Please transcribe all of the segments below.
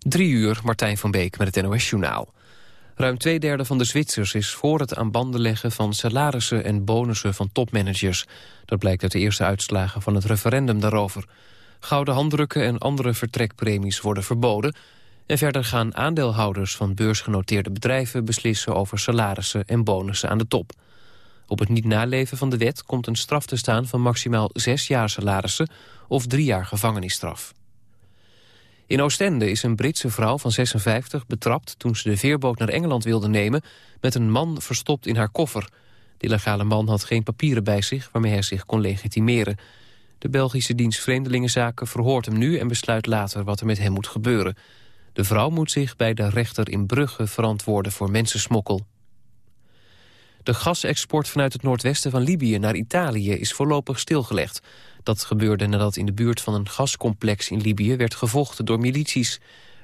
Drie uur, Martijn van Beek met het NOS-journaal. Ruim twee derde van de Zwitsers is voor het aan banden leggen van salarissen en bonussen van topmanagers. Dat blijkt uit de eerste uitslagen van het referendum daarover. Gouden handdrukken en andere vertrekpremies worden verboden. En verder gaan aandeelhouders van beursgenoteerde bedrijven beslissen over salarissen en bonussen aan de top. Op het niet naleven van de wet komt een straf te staan van maximaal zes jaar salarissen of drie jaar gevangenisstraf. In Oostende is een Britse vrouw van 56 betrapt toen ze de veerboot naar Engeland wilde nemen met een man verstopt in haar koffer. De illegale man had geen papieren bij zich waarmee hij zich kon legitimeren. De Belgische dienst Vreemdelingenzaken verhoort hem nu en besluit later wat er met hem moet gebeuren. De vrouw moet zich bij de rechter in Brugge verantwoorden voor mensensmokkel. De gasexport vanuit het noordwesten van Libië naar Italië is voorlopig stilgelegd. Dat gebeurde nadat in de buurt van een gascomplex in Libië werd gevochten door milities.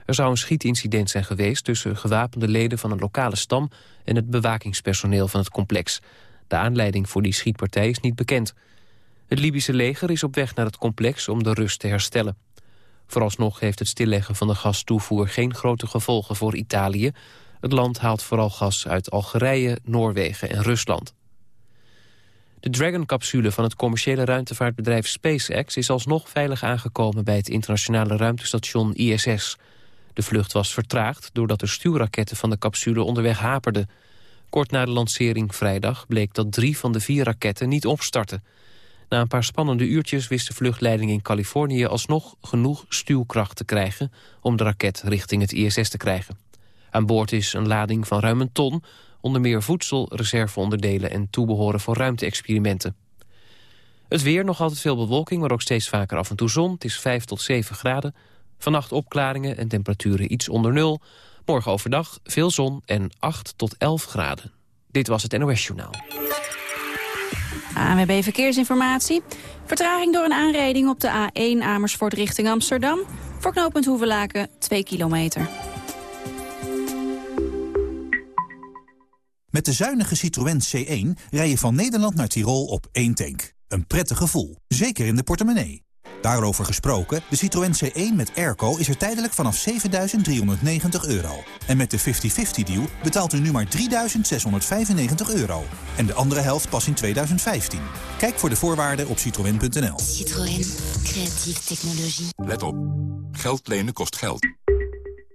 Er zou een schietincident zijn geweest tussen gewapende leden van een lokale stam en het bewakingspersoneel van het complex. De aanleiding voor die schietpartij is niet bekend. Het Libische leger is op weg naar het complex om de rust te herstellen. Vooralsnog heeft het stilleggen van de gastoevoer geen grote gevolgen voor Italië. Het land haalt vooral gas uit Algerije, Noorwegen en Rusland. De Dragon-capsule van het commerciële ruimtevaartbedrijf SpaceX... is alsnog veilig aangekomen bij het internationale ruimtestation ISS. De vlucht was vertraagd doordat de stuurraketten van de capsule onderweg haperden. Kort na de lancering vrijdag bleek dat drie van de vier raketten niet opstartten. Na een paar spannende uurtjes wist de vluchtleiding in Californië... alsnog genoeg stuwkracht te krijgen om de raket richting het ISS te krijgen. Aan boord is een lading van ruim een ton onder meer voedsel, reserveonderdelen en toebehoren voor ruimte-experimenten. Het weer, nog altijd veel bewolking, maar ook steeds vaker af en toe zon. Het is 5 tot 7 graden. Vannacht opklaringen en temperaturen iets onder nul. Morgen overdag veel zon en 8 tot 11 graden. Dit was het NOS Journaal. ANWB Verkeersinformatie. Vertraging door een aanrijding op de A1 Amersfoort richting Amsterdam. Voor knooppunt Hoevelaken 2 kilometer. Met de zuinige Citroën C1 rij je van Nederland naar Tirol op één tank. Een prettig gevoel, zeker in de portemonnee. Daarover gesproken, de Citroën C1 met airco is er tijdelijk vanaf 7.390 euro. En met de 50-50-deal betaalt u nu maar 3.695 euro. En de andere helft pas in 2015. Kijk voor de voorwaarden op citroën.nl. Citroën. Creatieve technologie. Let op. Geld lenen kost geld.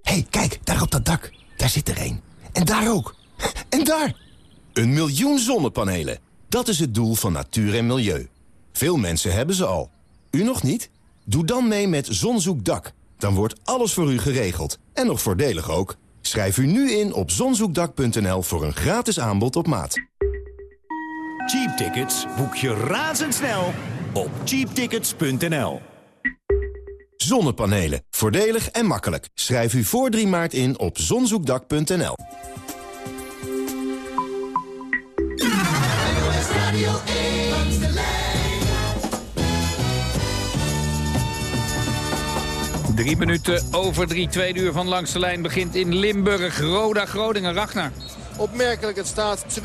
hey, kijk, daar op dat dak. Daar zit er een. En daar ook. En daar! Een miljoen zonnepanelen. Dat is het doel van natuur en milieu. Veel mensen hebben ze al. U nog niet? Doe dan mee met Zonzoekdak. Dan wordt alles voor u geregeld. En nog voordelig ook. Schrijf u nu in op zonzoekdak.nl voor een gratis aanbod op maat. Cheap tickets boek je razendsnel op cheaptickets.nl. Zonnepanelen. Voordelig en makkelijk. Schrijf u voor 3 maart in op zonzoekdak.nl. Drie minuten over drie, tweede uur van Langs de Lijn begint in Limburg. Roda Groningen, Ragnar. Opmerkelijk, het staat 2-1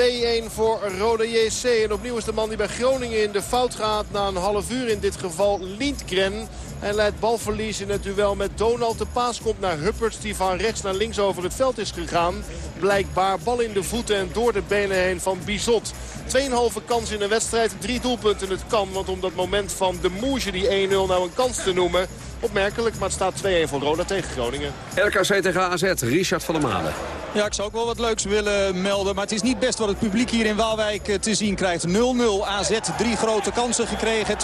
voor Roda JC. En opnieuw is de man die bij Groningen in de fout gaat. Na een half uur in dit geval Lindgren. En leidt balverlies in het duel met Donald. De paas komt naar Hupperts die van rechts naar links over het veld is gegaan. Blijkbaar bal in de voeten en door de benen heen van Bizot. 2,5 kans in een wedstrijd, drie doelpunten het kan. Want om dat moment van de Moesje die 1-0 nou een kans te noemen... Opmerkelijk, maar het staat 2-1 voor Roda tegen Groningen. RKC tegen AZ, Richard van der Malen. Ja, ik zou ook wel wat leuks willen melden. Maar het is niet best wat het publiek hier in Waalwijk te zien krijgt. 0-0 AZ, drie grote kansen gekregen.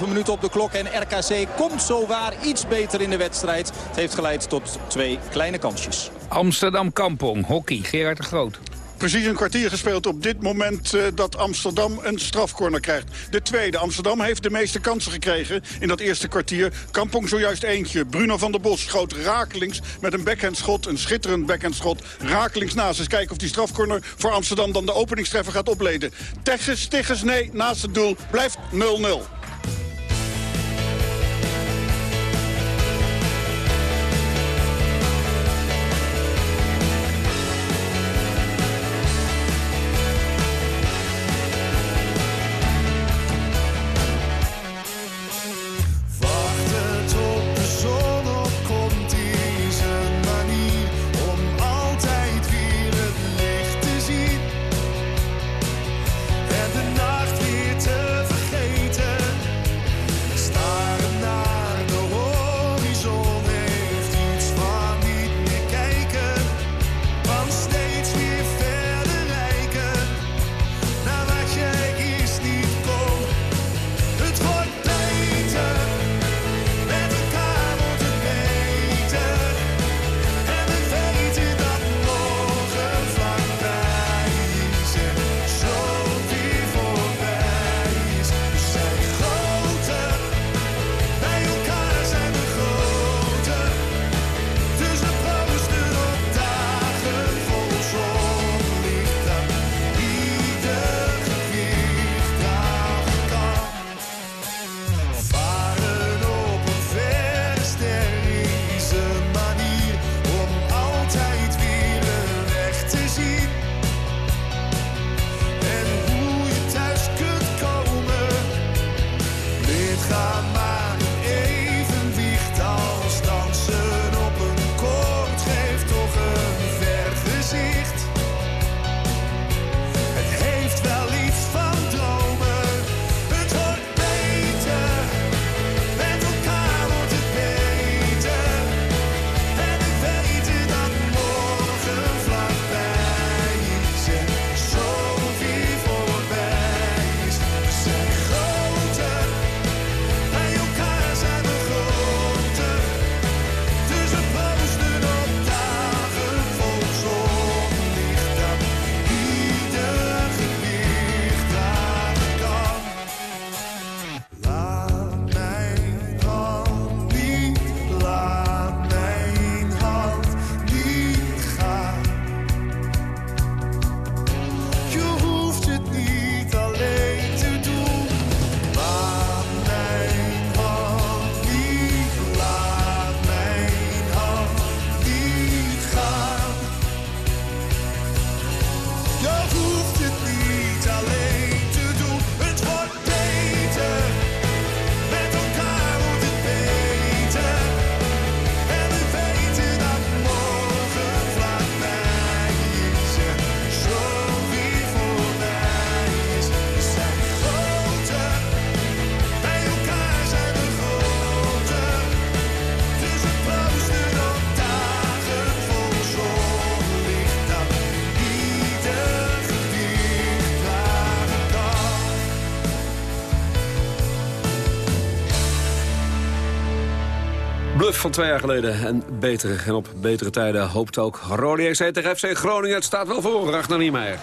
32,5 minuten op de klok. En RKC komt zo waar iets beter in de wedstrijd. Het heeft geleid tot twee kleine kansjes. Amsterdam Kampong, hockey, Gerard de Groot. Precies een kwartier gespeeld op dit moment uh, dat Amsterdam een strafcorner krijgt. De tweede. Amsterdam heeft de meeste kansen gekregen in dat eerste kwartier. Kampong zojuist eentje. Bruno van der Bos schoot rakelings met een backhandschot. Een schitterend backhandschot. Rakelings naast. Eens kijken of die strafcorner voor Amsterdam dan de openingstreffer gaat opleden. Teggens, Tigges, nee, naast het doel. Blijft 0-0. Van twee jaar geleden en betere. En op betere tijden hoopt ook Rode JC tegen FC Groningen. Het staat wel voor, Ragnar Niemeyer.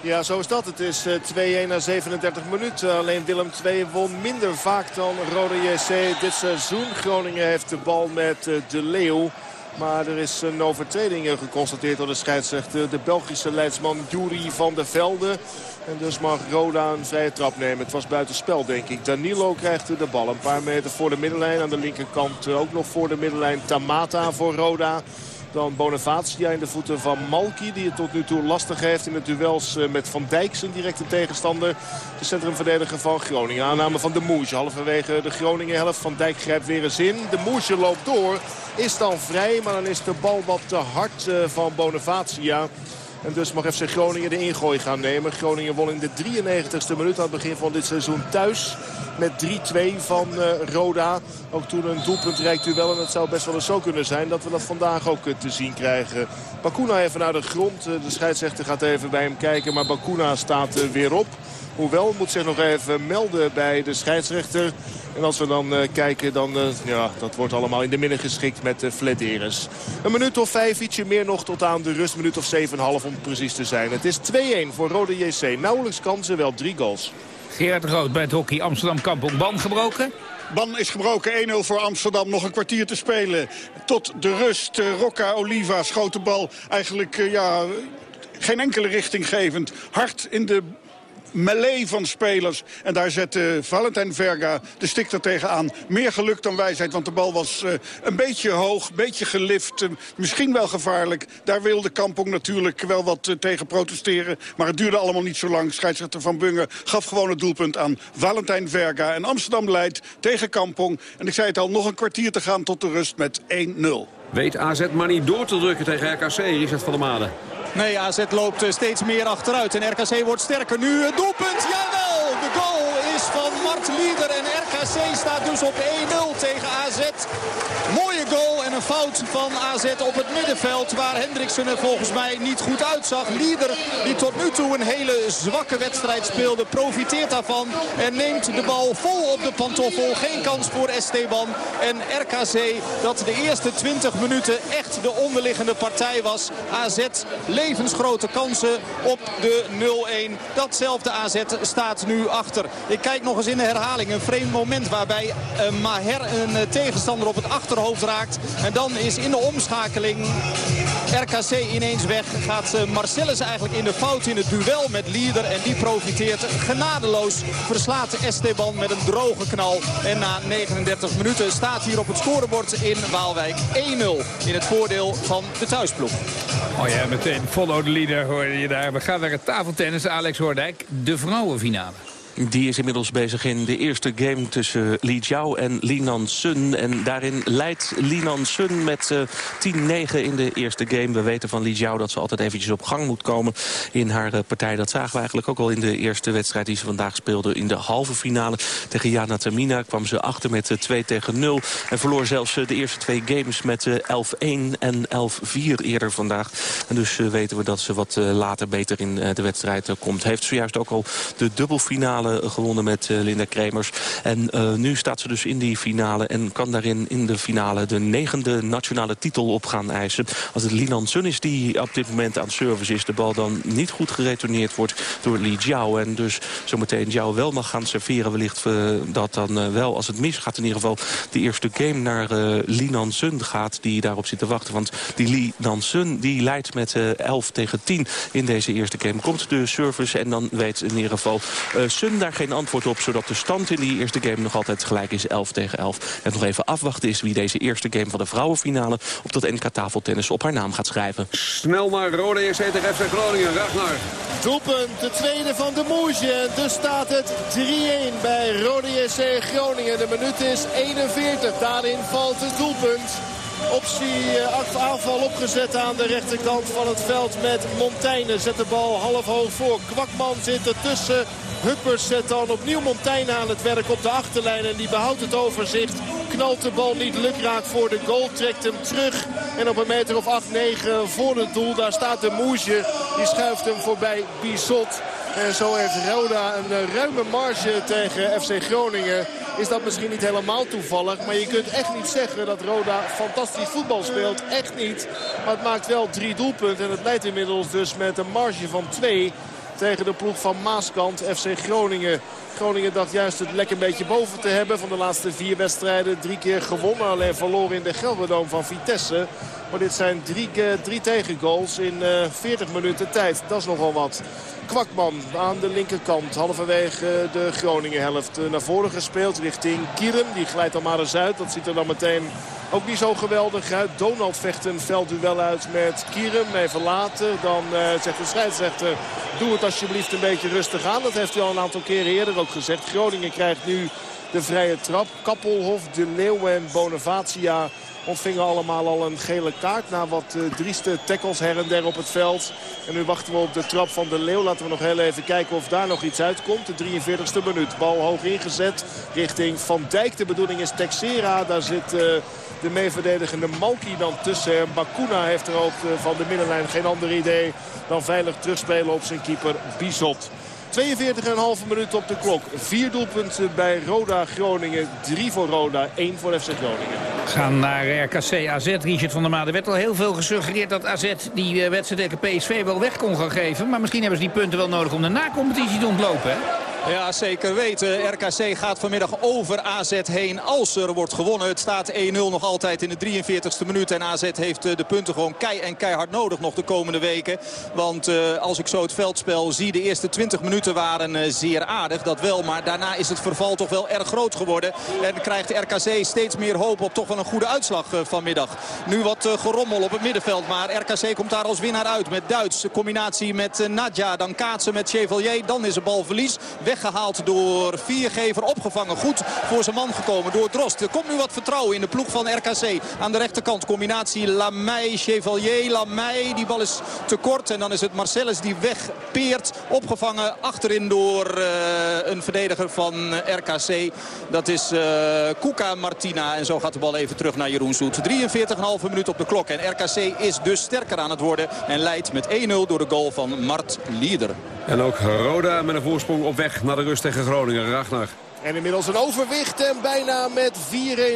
Ja, zo is dat. Het is 2-1 na 37 minuten. Alleen Willem II won minder vaak dan Rode JC dit seizoen. Groningen heeft de bal met De Leeuw. Maar er is een overtreding geconstateerd door de scheidsrechter. De Belgische leidsman Jury van der Velde. En dus mag Roda een vrije trap nemen. Het was buitenspel denk ik. Danilo krijgt de bal een paar meter voor de middenlijn. Aan de linkerkant ook nog voor de middenlijn Tamata voor Roda. Dan Bonavacia in de voeten van Malki. Die het tot nu toe lastig heeft in de duels eh, met Van Dijk. Zijn directe tegenstander. De centrumverdediger van Groningen. Aanname van de Moesje. Halverwege de Groningen helft. Van Dijk grijpt weer eens in. De Moesje loopt door. Is dan vrij. Maar dan is de bal wat te hard eh, van Bonavacia. En dus mag FC Groningen de ingooi gaan nemen. Groningen won in de 93ste minuut aan het begin van dit seizoen thuis. Met 3-2 van uh, Roda. Ook toen een doelpuntrijk duel. En het zou best wel eens zo kunnen zijn dat we dat vandaag ook uh, te zien krijgen. Bakuna even naar de grond. Uh, de scheidsrechter gaat even bij hem kijken. Maar Bakuna staat weer op. Hoewel, moet zich nog even melden bij de scheidsrechter. En als we dan uh, kijken, dan uh, ja, dat wordt allemaal in de midden geschikt met uh, Flederis. Een minuut of vijf, ietsje meer nog tot aan de rust. minuut of zeven half om precies te zijn. Het is 2-1 voor Rode JC. Nauwelijks kansen, wel drie goals. Gerard Rood bij het hockey Amsterdam Kampong. Ban gebroken? Ban is gebroken, 1-0 voor Amsterdam. Nog een kwartier te spelen. Tot de rust. Rocca Oliva schoot de bal eigenlijk ja, geen enkele richting gevend. Hard in de melee van spelers. En daar zette Valentijn Verga de stik er tegenaan. Meer geluk dan wijsheid, want de bal was uh, een beetje hoog, een beetje gelift. Uh, misschien wel gevaarlijk. Daar wilde Kampong natuurlijk wel wat uh, tegen protesteren. Maar het duurde allemaal niet zo lang. Scheidsrechter Van Bungen gaf gewoon het doelpunt aan Valentijn Verga. En Amsterdam leidt tegen Kampong. En ik zei het al, nog een kwartier te gaan tot de rust met 1-0. Weet AZ maar niet door te drukken tegen RKC, Richard van der Made. Nee, AZ loopt steeds meer achteruit. En RKC wordt sterker. Nu het doelpunt. Jawel! De goal is van Mart Lieder. En RKC staat dus op 1-0 tegen AZ. Mooie goal en een fout van AZ op het middenveld. Waar Hendriksen er volgens mij niet goed uitzag. Lieder, die tot nu toe een hele zwakke wedstrijd speelde, profiteert daarvan. En neemt de bal vol op de pantoffel. Geen kans voor Esteban. En RKC, dat de eerste 20 minuten echt de onderliggende partij was. AZ levensgrote kansen op de 0-1. Datzelfde AZ staat nu achter. Ik kijk nog eens in de herhaling. Een vreemd moment waarbij uh, Maher een uh, tegenstander op het achterhoofd raakt. En dan is in de omschakeling RKC ineens weg. Gaat uh, Marcellus eigenlijk in de fout in het duel met Lieder. En die profiteert genadeloos. Verslaat Esteban met een droge knal. En na 39 minuten staat hier op het scorebord in Waalwijk 1-0. In het voordeel van de thuisploeg. Oh ja, meteen follow the leader hoorde je daar. We gaan naar het tafeltennis. Alex Hoordijk, de vrouwenfinale. Die is inmiddels bezig in de eerste game tussen Li Jiao en Linan Sun. En daarin leidt Linan Sun met uh, 10-9 in de eerste game. We weten van Li Jiao dat ze altijd eventjes op gang moet komen in haar uh, partij. Dat zagen we eigenlijk ook al in de eerste wedstrijd die ze vandaag speelde. In de halve finale tegen Jana Tamina kwam ze achter met uh, 2 tegen 0. En verloor zelfs de eerste twee games met 11-1 en 11-4 eerder vandaag. En dus weten we dat ze wat later beter in de wedstrijd komt. Heeft zojuist ook al de dubbelfinale gewonnen met uh, Linda Kremers. En uh, nu staat ze dus in die finale en kan daarin in de finale de negende nationale titel op gaan eisen. Als het Linan Sun is die op dit moment aan service is, de bal dan niet goed geretourneerd wordt door Li Jiao. En dus zometeen Jiao wel mag gaan serveren. Wellicht uh, dat dan wel, als het misgaat in ieder geval, de eerste game naar Linan Sun gaat die daarop zit te wachten. Want die Linan Sun die leidt met 11 tegen 10 in deze eerste game. Komt de service en dan weet in ieder geval Sun daar geen antwoord op... zodat de stand in die eerste game nog altijd gelijk is 11 tegen 11. En nog even afwachten is wie deze eerste game van de vrouwenfinale... op dat NK tafeltennis op haar naam gaat schrijven. Snel naar Rode JC tegen FC Groningen. Ragnar. Doelpunt, de tweede van de Moesje. Dus staat het 3-1 bij Rode JC Groningen. De minuut is 41. Daarin valt het doelpunt. Optie eh, aanval opgezet aan de rechterkant van het veld met Montaigne. Zet de bal half hoog voor. Kwakman zit ertussen. Huppers zet dan opnieuw Montaigne aan het werk op de achterlijn. En die behoudt het overzicht. Knalt de bal niet lukraak voor de goal. Trekt hem terug. En op een meter of 8, 9 voor het doel. Daar staat de Moesje. Die schuift hem voorbij Bizot. En zo heeft Roda een ruime marge tegen FC Groningen. Is dat misschien niet helemaal toevallig. Maar je kunt echt niet zeggen dat Roda fantastisch voetbal speelt. Echt niet. Maar het maakt wel drie doelpunten. En het leidt inmiddels dus met een marge van twee tegen de ploeg van Maaskant, FC Groningen. Groningen dacht juist het lekker een beetje boven te hebben. Van de laatste vier wedstrijden drie keer gewonnen. Alleen verloren in de Gelderdoom van Vitesse. Maar dit zijn drie, drie tegengoals in uh, 40 minuten tijd. Dat is nogal wat. Kwakman aan de linkerkant. Halverwege de Groningen helft naar voren gespeeld richting Kierum. Die glijdt dan maar eens uit. Dat ziet er dan meteen ook niet zo geweldig uit. Donald vecht een veldduel uit met Kierum. Even later. Dan uh, zegt de scheidsrechter, doe het alsjeblieft een beetje rustig aan. Dat heeft hij al een aantal keren eerder ook gezegd. Groningen krijgt nu de vrije trap. Kappelhof, De Leeuw en Bonavacia ontvingen allemaal al een gele kaart. Na wat uh, drieste tackles her en der op het veld. En nu wachten we op de trap van de Leeuw. Laten we nog heel even kijken of daar nog iets uitkomt. De 43ste minuut. Bal hoog ingezet richting Van Dijk. De bedoeling is Texera. Daar zit... Uh, de meeverdedigende Malki dan tussen. Bakuna heeft er ook eh, van de middenlijn geen ander idee dan veilig terugspelen op zijn keeper Bizot. 42,5 minuten op de klok. Vier doelpunten bij Roda Groningen. Drie voor Roda, één voor FC Groningen. Gaan naar RKC AZ. Richard van der Maa. Er werd al heel veel gesuggereerd dat AZ die eh, wedstrijd tegen PSV wel weg kon gaan geven. Maar misschien hebben ze die punten wel nodig om de nacompetitie te ontlopen. Hè? Ja, zeker weten. RKC gaat vanmiddag over AZ heen als er wordt gewonnen. Het staat 1-0 nog altijd in de 43ste minuut. En AZ heeft eh, de punten gewoon kei en keihard nodig nog de komende weken. Want uh, als ik zo het veldspel zie, de eerste 20 minuten waren uh, zeer aardig. Dat wel, maar daarna is het verval toch wel erg groot geworden. En krijgt RKC steeds meer hoop op toch wel een goede uitslag vanmiddag. Nu wat gerommel op het middenveld. Maar RKC komt daar als winnaar uit met Duits. Combinatie met Nadja, dan kaatsen met Chevalier. Dan is het balverlies. Weg weggehaald door Viergever. Opgevangen goed voor zijn man gekomen door Drost. Er komt nu wat vertrouwen in de ploeg van RKC. Aan de rechterkant combinatie Lamey, Chevalier, Lamey. Die bal is te kort en dan is het Marcellus die wegpeert. Opgevangen achterin door uh, een verdediger van RKC. Dat is uh, Kuka Martina. En zo gaat de bal even terug naar Jeroen Zoet. 43,5 minuut op de klok. En RKC is dus sterker aan het worden. En leidt met 1-0 door de goal van Mart Lieder. En ook Roda met een voorsprong op weg naar de rust tegen Groningen. Ragnar. En inmiddels een overwicht en bijna met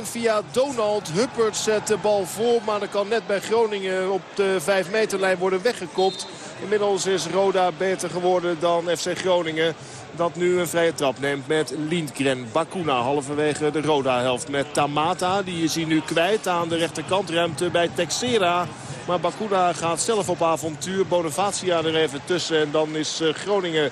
4-1 via Donald. Huppert zet de bal voor, maar dan kan net bij Groningen op de 5 meterlijn worden weggekopt. Inmiddels is Roda beter geworden dan FC Groningen. Dat nu een vrije trap neemt met Lindgren. Bakuna halverwege de Roda-helft met Tamata. Die is hij nu kwijt aan de rechterkant. Ruimte bij Texera. Maar Bakuna gaat zelf op avontuur. Bonavacia er even tussen. En dan is eh, Groningen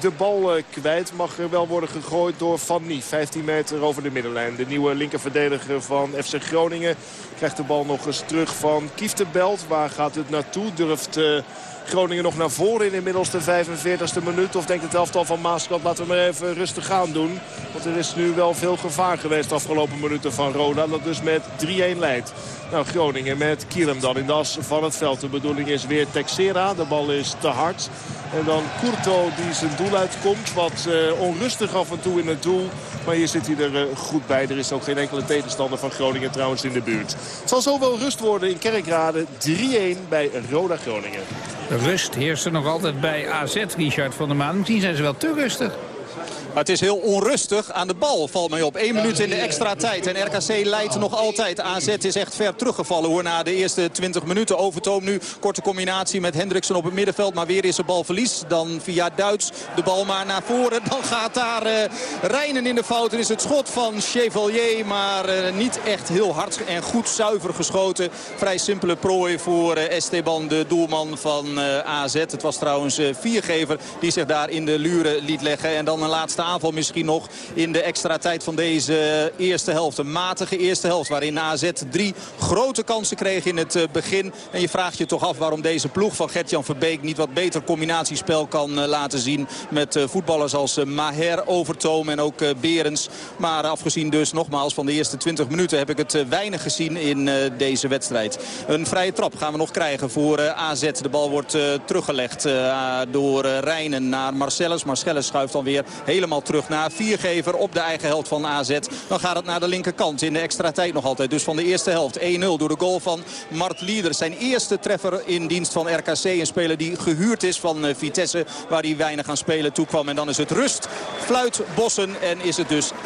de bal eh, kwijt. Mag er wel worden gegooid door Van Nie. 15 meter over de middenlijn. De nieuwe linkerverdediger van FC Groningen krijgt de bal nog eens terug van Kieftenbelt. Waar gaat het naartoe? Durft... Uh, Groningen nog naar voren in inmiddels de 45e minuut. Of denkt het elftal van Maaskant, laten we maar even rustig gaan doen. Want er is nu wel veel gevaar geweest de afgelopen minuten van Roda. Dat dus met 3-1 leidt. Nou, Groningen met Kierum dan in de as van het veld. De bedoeling is weer Texera. De bal is te hard. En dan Curto die zijn doel uitkomt. Wat uh, onrustig af en toe in het doel. Maar hier zit hij er uh, goed bij. Er is ook geen enkele tegenstander van Groningen trouwens in de buurt. Het zal zo wel rust worden in Kerkrade. 3-1 bij Roda Groningen. Rust heerst er nog altijd bij AZ, Richard van der Maan. Misschien zijn ze wel te rustig. Maar het is heel onrustig aan de bal, valt mij op. 1 minuut in de extra tijd. En RKC leidt nog altijd. AZ is echt ver teruggevallen hoor. Na de eerste 20 minuten. Overtoom nu. Korte combinatie met Hendriksen op het middenveld. Maar weer is er balverlies. Dan via Duits de bal maar naar voren. Dan gaat daar uh, in de fout. Er is het schot van Chevalier. Maar uh, niet echt heel hard en goed zuiver geschoten. Vrij simpele prooi voor uh, Esteban, de doelman van AZ. Het was trouwens Viergever die zich daar in de luren liet leggen. En dan een laatste aanval misschien nog in de extra tijd van deze eerste helft. Een matige eerste helft waarin AZ drie grote kansen kreeg in het eh, begin. En je vraagt je toch af waarom deze ploeg van Gert-Jan Verbeek niet wat beter combinatiespel kan eh, laten zien. Met eh, voetballers als Maher, Overtoom en ook Berens. Maar afgezien dus nogmaals van de eerste 20 minuten heb ik het weinig gezien in deze wedstrijd. Een vrije trap gaan we nog krijgen voor AZ. De bal wordt teruggelegd door Rijnen naar Marcellus. Marcellus schuift dan weer helemaal terug naar Viergever op de eigen helft van AZ. Dan gaat het naar de linkerkant in de extra tijd nog altijd. Dus van de eerste helft 1-0 door de goal van Mart Lieder. Zijn eerste treffer in dienst van RKC. Een speler die gehuurd is van Vitesse waar hij weinig aan spelen toekwam. En dan is het rust, fluit, bossen en is het dus 1-0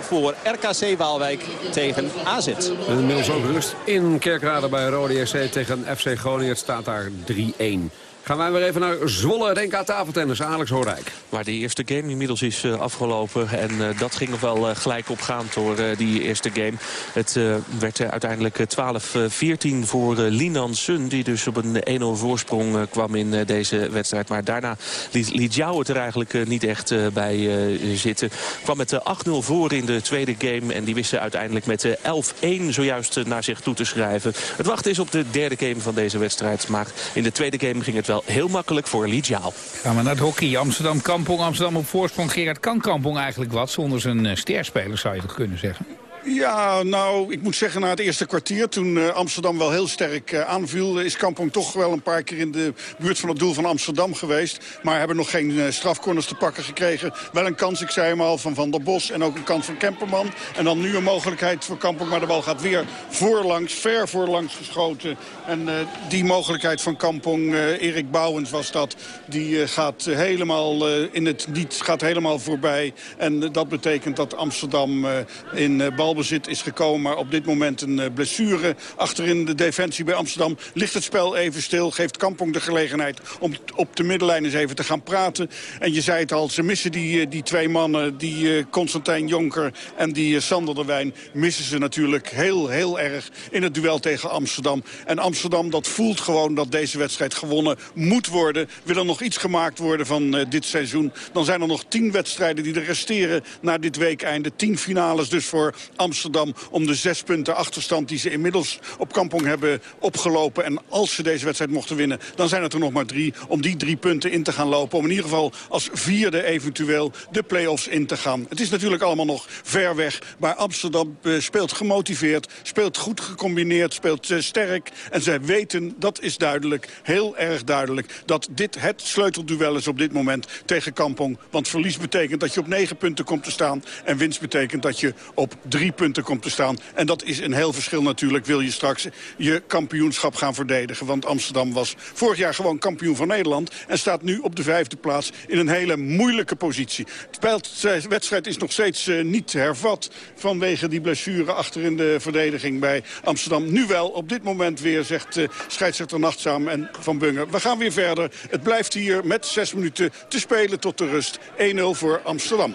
voor RKC Waalwijk tegen AZ. Inmiddels ook rust in Kerkrade bij Rode SC tegen FC Groningen. Staat daar 3-1. Gaan wij weer even naar Zwolle, Renka tafeltennis, Alex Hoorijk. Waar de eerste game inmiddels is uh, afgelopen. En uh, dat ging nog wel uh, gelijk opgaand door die eerste game. Het werd uiteindelijk 12-14 voor Linan Sun. Die dus op een 1-0 voorsprong kwam in deze wedstrijd. Maar daarna liet, liet Jou het er eigenlijk niet echt bij zitten. Kwam met 8-0 voor in de tweede game. En die wisten uiteindelijk met 11-1 zojuist naar zich toe te schrijven. Het wachten is op de derde game van deze wedstrijd. Maar in de tweede game ging het wel heel makkelijk voor Li Jiao. Gaan we naar het hockey. Amsterdam Kampong, Amsterdam op voorsprong. Gerard, kan Kampong eigenlijk wat zonder zijn uh, sterspeler, zou je toch kunnen zeggen? Ja, nou, ik moet zeggen, na het eerste kwartier... toen uh, Amsterdam wel heel sterk uh, aanviel... is Kampong toch wel een paar keer in de buurt van het doel van Amsterdam geweest. Maar hebben nog geen uh, strafcorners te pakken gekregen. Wel een kans, ik zei hem al, van Van der Bos en ook een kans van Kemperman. En dan nu een mogelijkheid voor Kampong, maar de bal gaat weer voorlangs, ver voorlangs geschoten. En die mogelijkheid van Kampong, Erik Bouwens was dat... die gaat helemaal in het niet, gaat helemaal voorbij. En dat betekent dat Amsterdam in bal balbezit is gekomen. Maar op dit moment een eh, blessure achterin de defensie bij Amsterdam. Ligt het spel even stil. Geeft Kampong de gelegenheid om op de middenlijn eens even te gaan praten. En je zei het al, ze missen die, eh, die twee mannen. Die uh, Constantijn Jonker en die Sander de Wijn. Missen ze natuurlijk heel, heel erg in het duel tegen Amsterdam. En Amsterdam dat voelt gewoon dat deze wedstrijd gewonnen moet worden. Wil er nog iets gemaakt worden van dit seizoen. Dan zijn er nog tien wedstrijden die er resteren na dit weekeinde. Tien finales dus voor Amsterdam om de zes punten achterstand die ze inmiddels op Kampong hebben opgelopen. En als ze deze wedstrijd mochten winnen, dan zijn het er nog maar drie. Om die drie punten in te gaan lopen. Om in ieder geval als vierde eventueel de play-offs in te gaan. Het is natuurlijk allemaal nog ver weg. Maar Amsterdam eh, speelt gemotiveerd, speelt goed gecombineerd, speelt uh, sterk. En zij weten, dat is duidelijk, heel erg duidelijk... dat dit het sleutelduel is op dit moment tegen Kampong. Want verlies betekent dat je op negen punten komt te staan. En winst betekent dat je op drie punten komt te staan. En dat is een heel verschil natuurlijk. Wil je straks je kampioenschap gaan verdedigen. Want Amsterdam was vorig jaar gewoon kampioen van Nederland. En staat nu op de vijfde plaats in een hele moeilijke positie. De wedstrijd is nog steeds uh, niet hervat. Vanwege die blessure achter in de verdediging bij Amsterdam. Nu wel, op dit moment weer, zegt uh, scheidsrechter Nachtzaam en Van Bungen. We gaan weer verder. Het blijft hier met zes minuten te spelen tot de rust. 1-0 voor Amsterdam.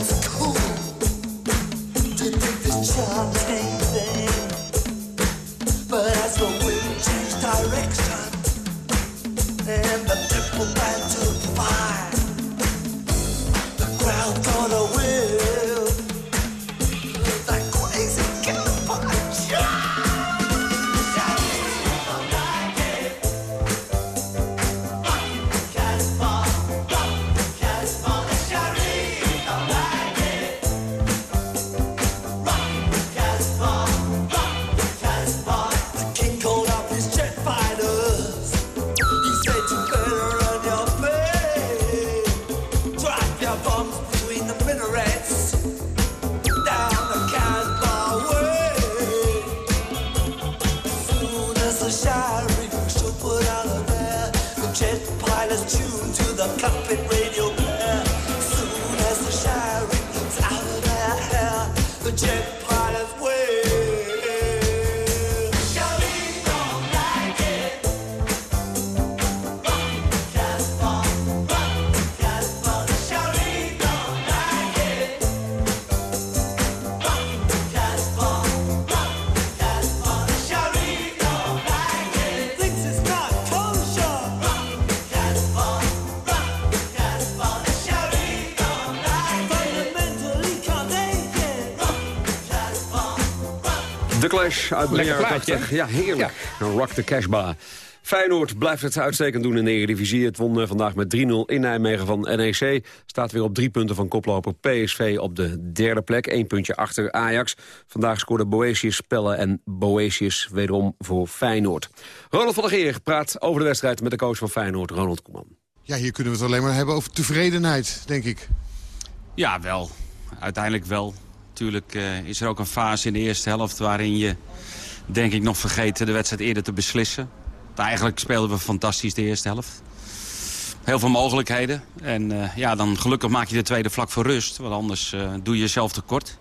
life. De uit Lekker jaren plaatje, 80. Ja, heerlijk. Rock the Cashbar. Feyenoord blijft het uitstekend doen in de Eredivisie. Het won eh, vandaag met 3-0 in Nijmegen van NEC. Staat weer op drie punten van koploper PSV op de derde plek. Eén puntje achter Ajax. Vandaag scoorden Boetius Pelle en Boetius wederom voor Feyenoord. Ronald van der Geer praat over de wedstrijd met de coach van Feyenoord, Ronald Koeman. Ja, hier kunnen we het alleen maar hebben over tevredenheid, denk ik. Ja, wel. Uiteindelijk wel. Natuurlijk eh, is er ook een fase in de eerste helft waarin je, denk ik, nog vergeten de wedstrijd eerder te beslissen. Eigenlijk speelden we fantastisch de eerste helft. Heel veel mogelijkheden. En eh, ja, dan gelukkig maak je de tweede vlak voor rust. Want anders eh, doe je jezelf tekort.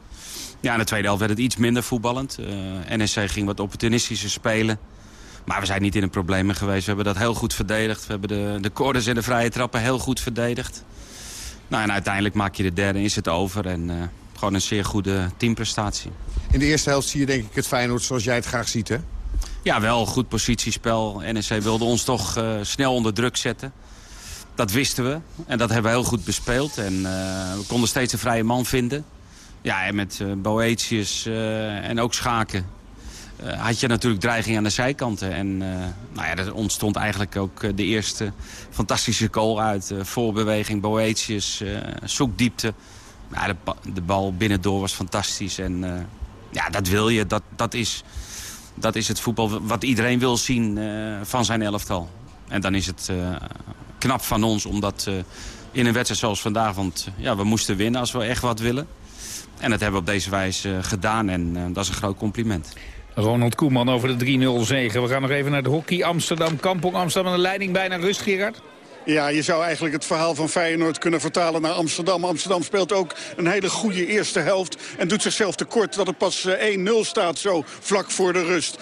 Ja, in de tweede helft werd het iets minder voetballend. Eh NSC ging wat opportunistischer spelen. Maar we zijn niet in de problemen geweest. We hebben dat heel goed verdedigd. We hebben de, de corners en de vrije trappen heel goed verdedigd. Nou, en uiteindelijk maak je de derde is het over. En gewoon een zeer goede teamprestatie. In de eerste helft zie je denk ik het Feyenoord zoals jij het graag ziet, hè? Ja, wel goed positiespel. NEC wilde ons toch eh, snel onder druk zetten. Dat wisten we. En dat hebben we heel goed bespeeld. En eh, we konden steeds een vrije man vinden. Ja, en met eh Boetius en ook Schaken had je natuurlijk dreiging aan de zijkanten. En nou ja, er ontstond eigenlijk ook de eerste fantastische goal uit. voorbeweging, Boetius, zoekdiepte. Ja, de, ba- de bal binnendoor was fantastisch. En eh, ja, dat wil je. Dat, dat, is, dat is het voetbal wat iedereen wil zien eh, van zijn elftal. En dan is het eh, knap van ons om dat eh, in een wedstrijd zoals vandaag... want ja, we moesten winnen als we echt wat willen. En dat hebben we op deze wijze gedaan en dat is een groot compliment. Ronald Koeman over de 3-0 zegen. We gaan nog even naar de hockey Amsterdam. Kampong Amsterdam aan de leiding bijna rust, Gerard. Ja, je zou eigenlijk het verhaal van Feyenoord kunnen vertalen naar Amsterdam. Amsterdam speelt ook een hele goede eerste helft. En doet zichzelf tekort dat het pas eh, 1-0 staat zo vlak voor de rust.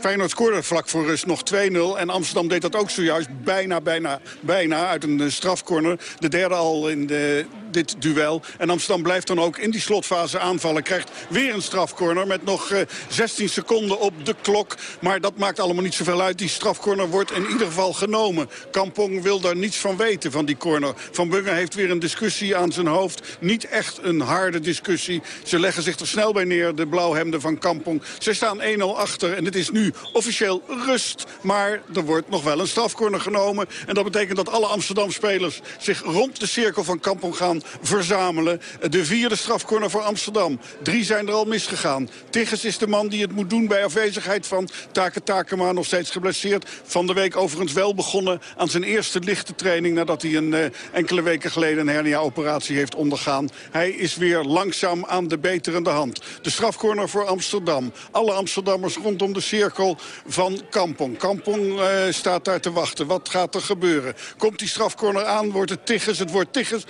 Feyenoord scoorde vlak voor rust nog 2-0. En Amsterdam deed dat ook zojuist bijna, bijna, bijna uit een eh, strafcorner. De derde al in de, dit duel. En Amsterdam blijft dan ook in die slotfase aanvallen. Krijgt weer een strafcorner met nog eh, 16 seconden op de klok. Maar dat maakt allemaal niet zoveel uit. Die strafcorner wordt in ieder geval genomen. Kampong wil daar niets van weten van die corner. Van Bungen heeft weer een discussie aan zijn hoofd. Niet echt een harde discussie. Ze leggen zich er snel bij neer, de blauwhemden van Kampong. Ze staan 1-0 achter en het is nu officieel rust. Maar er wordt nog wel een strafcorner genomen. En dat betekent dat alle Amsterdam-spelers zich rond de cirkel van Kampong gaan verzamelen. De vierde strafcorner voor Amsterdam. Drie zijn er al misgegaan. Tigges is de man die het moet doen bij afwezigheid van Take Takema. Nog steeds geblesseerd. Van de week overigens wel begonnen aan zijn eerste lichte training... nadat hij een eh, enkele weken geleden een hernia-operatie heeft ondergaan. Hij is weer langzaam aan de beterende hand. De strafcorner voor Amsterdam. Alle Amsterdammers rondom de cirkel van Kampong. Kampong eh, staat daar te wachten. Wat gaat er gebeuren? Komt die strafcorner aan? Wordt het Tigges? Het wordt Tigges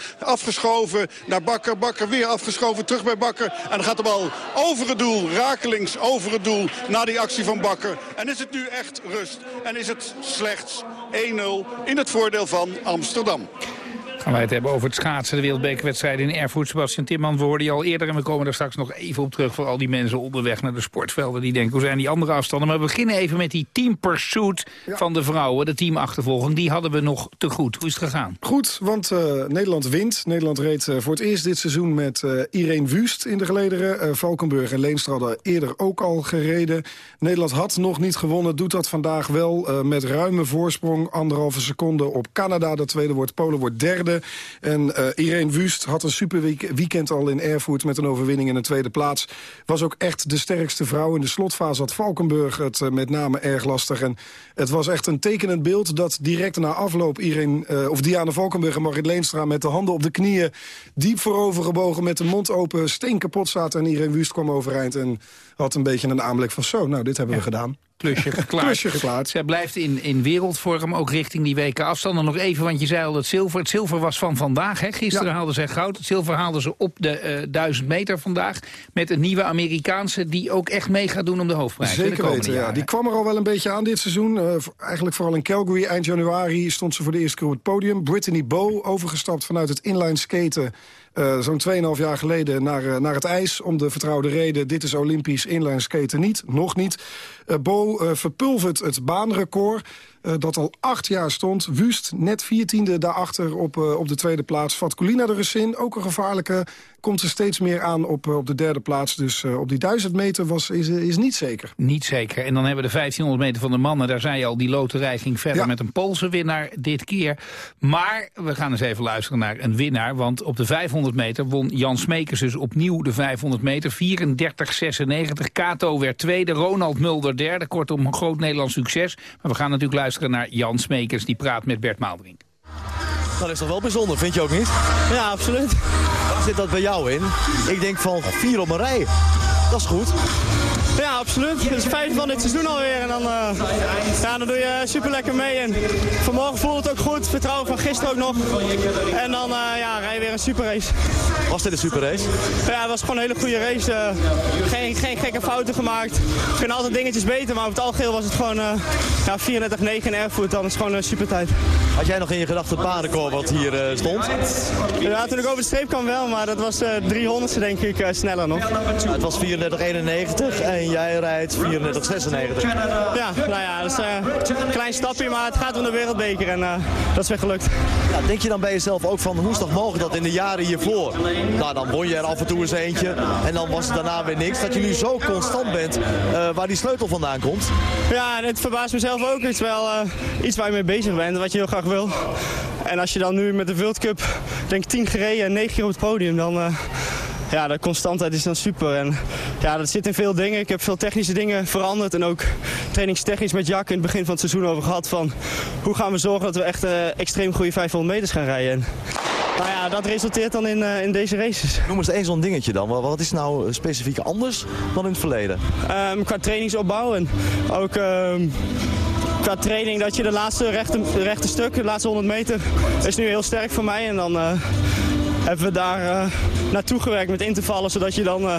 naar Bakker. Bakker weer afgeschoven, terug bij Bakker. En dan gaat de bal over het doel, rakelings over het doel... na die actie van Bakker. En is het nu echt rust? En is het slechts 1-0 in het voordeel van Amsterdam? Gaan wij het hebben over het schaatsen, de wereldbekerwedstrijd in Erfurt. Sebastian Timman, we hoorden je al eerder en we komen er straks nog even op terug... voor al die mensen onderweg naar de sportvelden die denken, hoe zijn die andere afstanden? Maar we beginnen even met die team pursuit van de vrouwen, de teamachtervolging. Die hadden we nog te goed. Hoe is het gegaan? Goed, want eh, Nederland wint. Nederland reed eh, voor het eerst dit seizoen met eh, Irene Wust in de gelederen. Valkenburg en Leenstra hadden eerder ook al gereden. Nederland had nog niet gewonnen, doet dat vandaag wel met ruime voorsprong. Anderhalve seconde op Canada, de tweede wordt Polen, wordt derde. En eh, Irene Wust had een super week- weekend al in Erfurt met een overwinning in de tweede plaats. Was ook echt de sterkste vrouw. In de slotfase had Valkenburg het eh, met name erg lastig. En het was echt een tekenend beeld dat direct na afloop Irene, eh, of Diana Valkenburg en Marit Leenstra met de handen op de knieën diep voorover gebogen met de mond open steen kapot zaten. En Irene Wust kwam overeind en had een beetje een aanblik van zo, nou dit hebben we gedaan. Klusje geklaard. Klusje geklaard. Zij blijft in, in wereldvorm, ook richting die weken afstanden. Nog even, want je zei al het zilver. Het zilver was van vandaag. Hè? Gisteren haalden zij goud. Het zilver haalden ze op de eh 1000 meter vandaag. Met een nieuwe Amerikaanse die ook echt mee gaat doen om de hoofdprijs. Zeker weten, ja. Die kwam er al wel een beetje aan dit seizoen. Eh, eigenlijk vooral in Calgary. Eind januari stond ze voor de eerste keer op het podium. Brittany Bow, overgestapt vanuit het inline skaten... eh, zo'n 2,5 jaar geleden naar, naar het ijs... om de vertrouwde reden, dit is Olympisch inline skaten niet. Nog niet. Eh Bo eh, verpulvert het baanrecord... eh, dat al acht jaar stond. Wust, net viertiende daarachter op, op de tweede plaats. Vatkulina de Russin, ook een gevaarlijke. Komt er steeds meer aan op, op de derde plaats. Dus op die duizend meter was, is, is niet zeker. Niet zeker. En dan hebben we de 1500 meter van de mannen. Daar zei je al, die loterij ging verder Ja. met een Poolse winnaar dit keer. Maar we gaan eens even luisteren naar een winnaar. Want op de 500 meter won Jan Smekers dus opnieuw de 500 meter. 34-96. Kato werd tweede, Ronald Mulder derde. Kortom, een groot Nederlands succes. Maar we gaan natuurlijk luisteren naar Jan Smekers. Die praat met Bert Maalderink. Dat is toch wel bijzonder, vind je ook niet? Ja, absoluut. Waar zit dat bij jou in? Ik denk van vier op een rij. Dat is goed. Ja, absoluut. Het is de vijfde van dit seizoen alweer. En dan, eh, ja, dan doe je super lekker mee. En vanmorgen voelde het ook goed. Vertrouwen van gisteren ook nog. En dan eh, ja, rij je weer een super race. Was dit een super race? Ja, het was gewoon een hele goede race. eh, geen, geen gekke fouten gemaakt. Er kunnen altijd dingetjes beter, maar op het algeheel was het gewoon ja, 34-9 in Erfurt. Dan is het gewoon een super tijd. Had jij nog in je gedachten het paardenkoor wat hier stond? Ja, toen ik over de streep kwam wel, maar dat was eh 300ste denk ik sneller nog. Het was 34-91 en jij rijdt 34-96. Ja, nou ja, dat is eh, een klein stapje, maar het gaat om de wereldbeker en eh, dat is weer gelukt. Ja, denk je dan bij jezelf ook van hoe is toch mogelijk dat in de jaren hiervoor... Nou, dan won je er af en toe eens eentje en dan was het daarna weer niks. Dat je nu zo constant bent eh, waar die sleutel vandaan komt. Ja, en het verbaast mezelf ook. Het is wel iets waar je mee bezig bent, wat je heel graag wil. En als je dan nu met de World Cup, denk ik, 10 gereden en 9 keer op het podium, dan... ja, de constantheid is dan super. En ja, dat zit in veel dingen. Ik heb veel technische dingen veranderd. En ook trainingstechnisch met Jack in het begin van het seizoen over gehad. Van hoe gaan we zorgen dat we echt eh, extreem goede 500 meters gaan rijden. En, nou ja, dat resulteert dan in, eh, in deze races. Noem eens één zo'n dingetje dan. Wat wat is nou specifiek anders dan in het verleden? Ehm, qua trainingsopbouw en ook ehm, qua training dat je de laatste rechte, rechte stuk, de laatste 100 meter, is nu heel sterk voor mij. En dan eh, hebben we daar eh, naartoe gewerkt met intervallen, zodat je dan eh,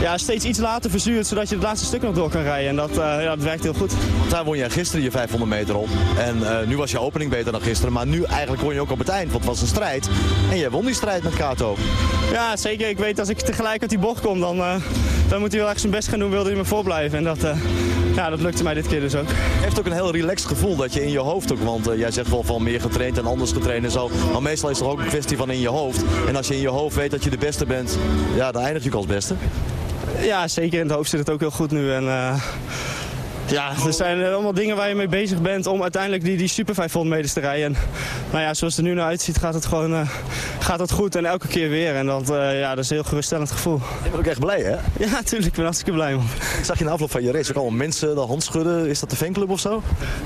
ja, steeds iets later verzuurt, zodat je het laatste stuk nog door kan rijden. En dat, eh, ja, dat werkt heel goed. Want daar won jij gisteren je 500 meter op. En nu was je opening beter dan gisteren. Maar nu eigenlijk won je ook op het eind, want het was een strijd. En jij won die strijd met Kato. Ja, zeker. Ik weet als ik tegelijk uit die bocht kom, dan, dan moet hij wel echt zijn best gaan doen, wilde hij me voorblijven. En dat, eh, ja, dat lukte mij dit keer dus ook. Je hebt ook een heel relaxed gevoel dat je in je hoofd ook, want eh, jij zegt wel van meer getraind en anders getraind en zo. Maar meestal is het ook een kwestie van in je hoofd. En als je in je hoofd weet dat je de beste bent, ja, dan eindig je ook als beste. Ja, zeker. In het hoofd zit het ook heel goed nu. En, eh, ja, er zijn allemaal dingen waar je mee bezig bent om uiteindelijk die, die super 500 meters te rijden. En, nou ja, zoals het er nu naar uitziet gaat het gewoon eh, gaat het goed en elke keer weer. En dat, eh, ja, dat is een heel geruststellend gevoel. Je bent ook echt blij, hè? Ja, natuurlijk. Ik ben hartstikke blij, man. Ik zag je in de afloop van je race ook allemaal mensen de hand schudden. Is dat de fanclub of zo?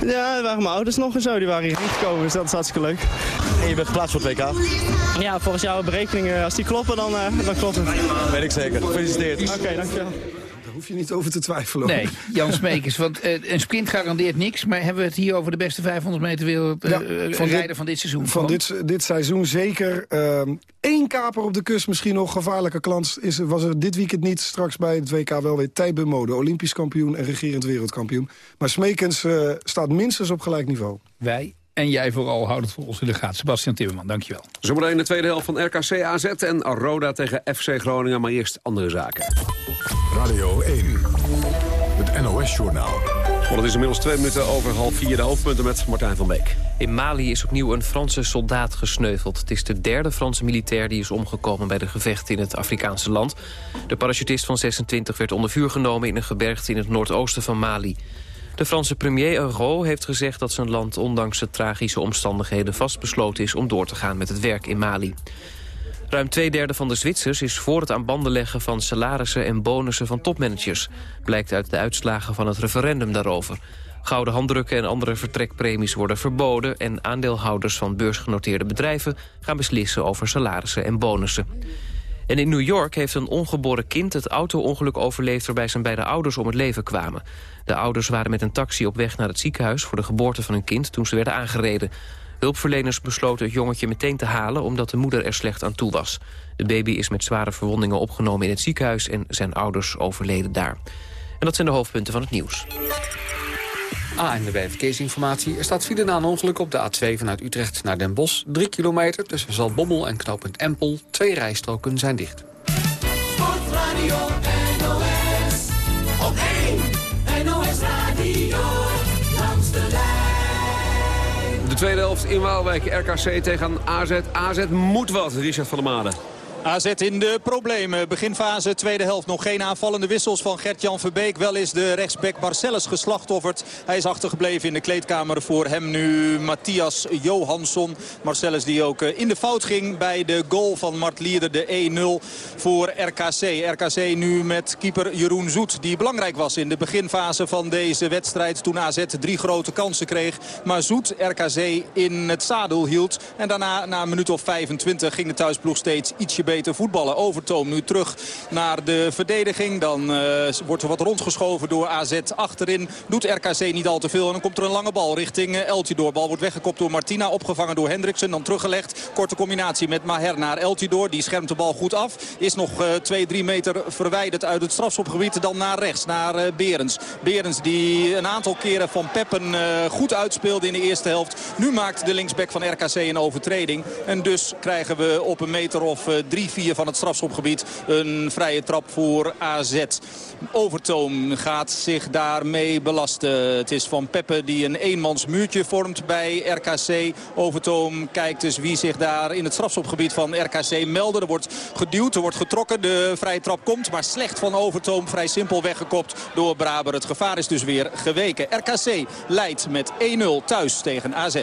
Ja, er waren mijn ouders nog en zo. Die waren hierheen gekomen, dus dat is hartstikke leuk. En je bent geplaatst voor het WK? Ja, volgens jouw berekeningen, als die kloppen, dan, eh, dan klopt het. Weet ik zeker. Gefeliciteerd. Oké, dankjewel. Hoef je niet over te twijfelen. Nee, Jan Smekers. Want eh, een sprint garandeert niks. Maar hebben we het hier over de beste 500 meter wereld eh, Ja, van dit- rijder van dit seizoen? Van dit, dit seizoen zeker. Eén Eén kaper op de kust misschien nog. Gevaarlijke klant is, was er dit weekend niet. Straks bij het WK wel weer Tijbe Mode. Olympisch kampioen en regerend wereldkampioen. Maar Smekens eh, staat minstens op gelijk niveau. Wij en jij vooral houden het voor ons in de gaten. Sebastian Timmerman, dankjewel. Zometeen de tweede helft van RKC AZ en Roda tegen FC Groningen. Maar eerst andere zaken. Radio 1, het NOS-journaal. Het is inmiddels twee minuten over half vier. De hoofdpunten met Martijn van Beek. In Mali is opnieuw een Franse soldaat gesneuveld. Het is de derde Franse militair die is omgekomen bij de gevechten in het Afrikaanse land. De parachutist van 26 werd onder vuur genomen in een gebergte in het noordoosten van Mali. De Franse premier Euro heeft gezegd dat zijn land ondanks de tragische omstandigheden vastbesloten is om door te gaan met het werk in Mali. Ruim twee derde van de Zwitsers is voor het aan banden leggen van salarissen en bonussen van topmanagers. Blijkt uit de uitslagen van het referendum daarover. Gouden handdrukken en andere vertrekpremies worden verboden... en aandeelhouders van beursgenoteerde bedrijven gaan beslissen over salarissen en bonussen. En in New York heeft een ongeboren kind het auto-ongeluk overleefd... waarbij zijn beide ouders om het leven kwamen. De ouders waren met een taxi op weg naar het ziekenhuis... voor de geboorte van hun kind toen ze werden aangereden. Hulpverleners besloten het jongetje meteen te halen... omdat de moeder er slecht aan toe was. De baby is met zware verwondingen opgenomen in het ziekenhuis... en zijn ouders overleden daar. En dat zijn de hoofdpunten van het nieuws. ANWB Verkeersinformatie. Er staat file na een ongeluk op de A2 vanuit Utrecht naar Den Bosch. 3 kilometer tussen Zaltbommel en knooppunt Empel. Twee rijstroken zijn dicht. Sportradio NOS. Op tweede helft in Waalwijk. RKC tegen AZ. AZ moet wat, Richard van der Made. AZ in de problemen. Beginfase, tweede helft. Nog geen aanvallende wissels van Gert-Jan Verbeek. Wel is de rechtsback Marcellus geslachtofferd. Hij is achtergebleven in de kleedkamer. Voor hem nu Matthias Johansson. Marcellus die ook eh, in de fout ging bij de goal van Mart Lieder. De 1-0 voor RKC. RKC nu met keeper Jeroen Zoet. Die belangrijk was in de beginfase van deze wedstrijd. Toen AZ drie grote kansen kreeg. Maar Zoet RKC in het zadel hield. En daarna, na een minuut of 25, ging de thuisploeg steeds ietsje beter voetballen. Overtoom nu terug naar de verdediging. Dan uh, wordt er wat rondgeschoven door AZ achterin. Doet RKC niet al te veel. En dan komt er een lange bal richting uh, Eltidoor. Bal wordt weggekopt door Martina. Opgevangen door Hendriksen. Dan teruggelegd. Korte combinatie met Maher naar Eltidoor. Die schermt de bal goed af. Is nog 2-3 uh, meter verwijderd uit het strafschopgebied. Dan naar rechts. Naar Berens. Berens die een aantal keren van Peppen goed uitspeelde in de eerste helft. Nu maakt de linksback van RKC een overtreding. En dus krijgen we op een meter of 3 3-4 van het strafschopgebied. Een vrije trap voor AZ. Overtoom gaat zich daarmee belasten. Het is Van Peppe die een eenmans muurtje vormt bij RKC. Overtoom kijkt dus wie zich daar in het strafschopgebied van RKC melden. Er wordt geduwd, er wordt getrokken. De vrije trap komt, maar slecht van Overtoom. Vrij simpel weggekopt door Braber. Het gevaar is dus weer geweken. RKC leidt met 1-0 thuis tegen AZ.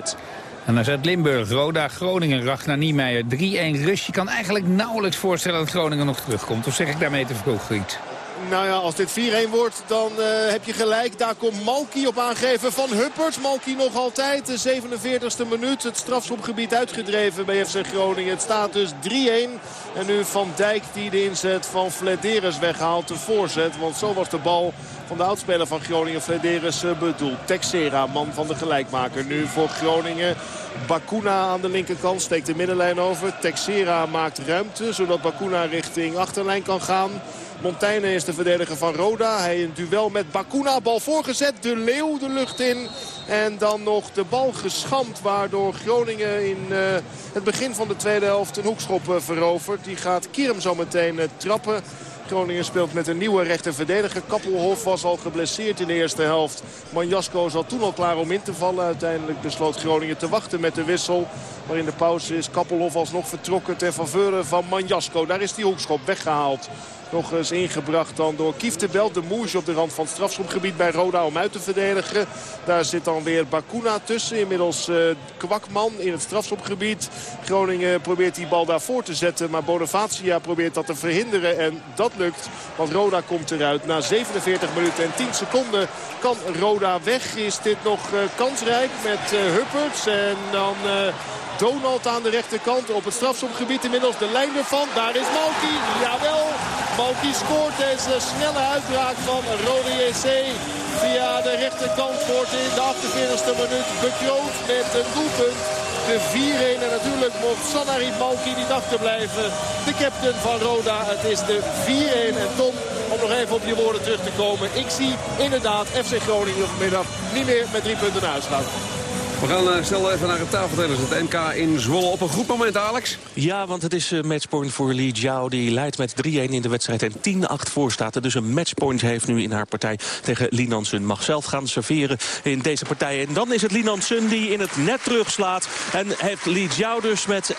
En zet Limburg, Roda, Groningen, Ragnar Niemeyer. 3-1 rust. Je kan eigenlijk nauwelijks voorstellen dat Groningen nog terugkomt. Of zeg ik daarmee te vroeg, Griet? Nou ja, als dit 4-1 wordt, dan uh, heb je gelijk. Daar komt Malky op aangeven van Huppert. Malky nog altijd, de 47e minuut. Het strafschopgebied uitgedreven bij FC Groningen. Het staat dus 3-1. En nu Van Dijk die de inzet van Flederis weghaalt. De voorzet, want zo was de bal van de oudspeler van Groningen, Flederis, bedoeld. Texera, man van de gelijkmaker. Nu voor Groningen. Bakuna aan de linkerkant steekt de middenlijn over. Texera maakt ruimte, zodat Bakuna richting achterlijn kan gaan. Montaigne is de verdediger van Roda. Hij een duel met Bakuna. Bal voorgezet. De Leeuw de lucht in. En dan nog de bal geschampt. Waardoor Groningen in uh, het begin van de tweede helft een hoekschop uh, verovert. Die gaat Kierm zo meteen uh, trappen. Groningen speelt met een nieuwe rechterverdediger. Kappelhof was al geblesseerd in de eerste helft. Manjasko zat toen al klaar om in te vallen. Uiteindelijk besloot Groningen te wachten met de wissel. Maar in de pauze is Kappelhof alsnog vertrokken ter faveur van Manjasko. Daar is die hoekschop weggehaald. Nog eens ingebracht dan door Kieftebel. De Moesje op de rand van het strafschopgebied bij Roda om uit te verdedigen. Daar zit dan weer Bakuna tussen. Inmiddels uh, Kwakman in het strafschopgebied. Groningen probeert die bal daarvoor te zetten. Maar Bonavacia probeert dat te verhinderen. En dat lukt. Want Roda komt eruit. Na 47 minuten en 10 seconden kan Roda weg. Is dit nog uh, kansrijk met uh, Hupperts. En dan... Donald aan de rechterkant op het strafschopgebied. Inmiddels de lijn ervan. Daar is Malky. Jawel. Malky scoort deze snelle uitbraak van Rode JC. Via de rechterkant wordt in de 48e minuut bekroond met een doelpunt. De 4-1 en natuurlijk mocht Sanari Malky niet achterblijven. De captain van Roda. Het is de 4-1 en Tom om nog even op je woorden terug te komen. Ik zie inderdaad FC Groningen vanmiddag niet meer met drie punten naar huis gaan. We gaan uh, snel even naar het tafeltennis. Het NK in Zwolle op een goed moment, Alex. Ja, want het is uh, matchpoint voor Li Jiao. Die leidt met 3-1 in de wedstrijd en 10-8 voor staat. Dus een matchpoint heeft nu in haar partij tegen Li Nansun. Mag zelf gaan serveren in deze partij. En dan is het Li Nansun die in het net terugslaat. En heeft Li Jiao dus met 11-8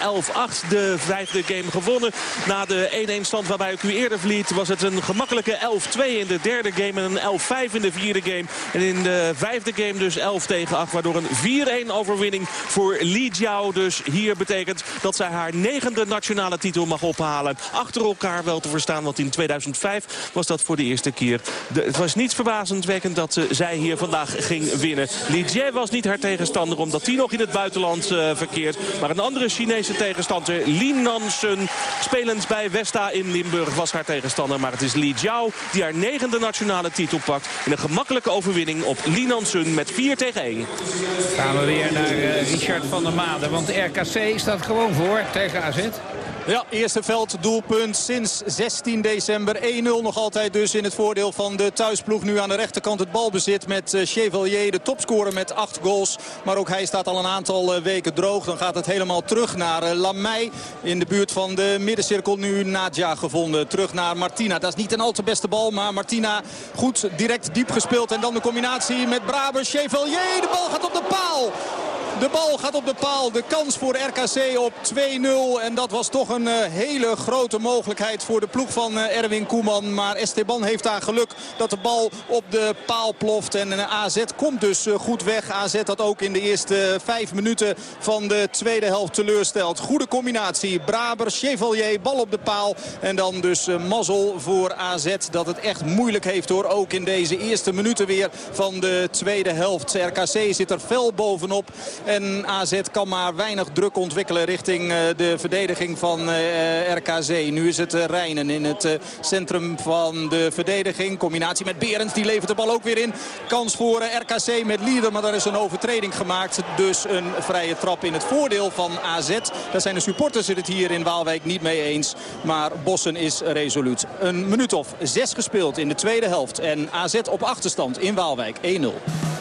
de vijfde game gewonnen. Na de 1-1 stand waarbij ik u eerder verliet... was het een gemakkelijke 11-2 in de derde game en een 11-5 in de vierde game. En in de vijfde game dus 11 tegen 8, waardoor een 4 4-1 overwinning voor Li Jiao. Dus hier betekent dat zij haar negende nationale titel mag ophalen. Achter elkaar wel te verstaan, want in 2005 was dat voor de eerste keer. Het was niets verbazendwekkend dat ze, zij hier vandaag ging winnen. Li Jie was niet haar tegenstander, omdat die nog in het buitenland eh, verkeert. Maar een andere Chinese tegenstander, Li Nansen, spelend bij Westa in Limburg, was haar tegenstander. Maar het is Li Jiao die haar negende nationale titel pakt. In een gemakkelijke overwinning op Li Nansen met 4 tegen 1. Gaan we weer naar eh, Richard van der Made. Want RKC staat gewoon voor tegen AZ. Ja, eerste velddoelpunt sinds 16 december. 1-0 nog altijd dus in het voordeel van de thuisploeg. Nu aan de rechterkant het balbezit met eh, Chevalier, de topscorer met 8 goals. Maar ook hij staat al een aantal eh, weken droog. Dan gaat het helemaal terug naar eh, Lamey. In de buurt van de middencirkel nu Nadja gevonden. Terug naar Martina. Dat is niet een al te beste bal, maar Martina goed direct diep gespeeld. En dan de combinatie met Braber, Chevalier. De bal gaat op de paal. De bal gaat op de paal. De kans voor RKC op 2-0. En dat was toch een eh, hele grote mogelijkheid voor de ploeg van eh, Erwin Koeman. Maar Esteban heeft daar geluk dat de bal op de paal ploft. En eh, AZ komt dus goed weg. AZ dat ook in de eerste vijf minuten van de tweede helft teleurstelt. Goede combinatie. Braber, Chevalier, bal op de paal. En dan dus mazzel voor AZ dat het echt moeilijk heeft hoor. Ook in deze eerste minuten weer van de tweede helft. RKC zit er fel bovenop. En AZ kan maar weinig druk ontwikkelen richting de verdediging van eh, RKC. Nu is het eh, Rijnen in het eh, centrum van de verdediging. Combinatie met Berends, die levert de bal ook weer in. Kans voor RKC met Lieder, maar daar is een overtreding gemaakt. Dus een vrije trap in het voordeel van AZ. Daar zijn de supporters het hier in Waalwijk niet mee eens. Maar Bossen is resoluut. Een minuut of zes gespeeld in de tweede helft. En AZ op achterstand in Waalwijk 1-0.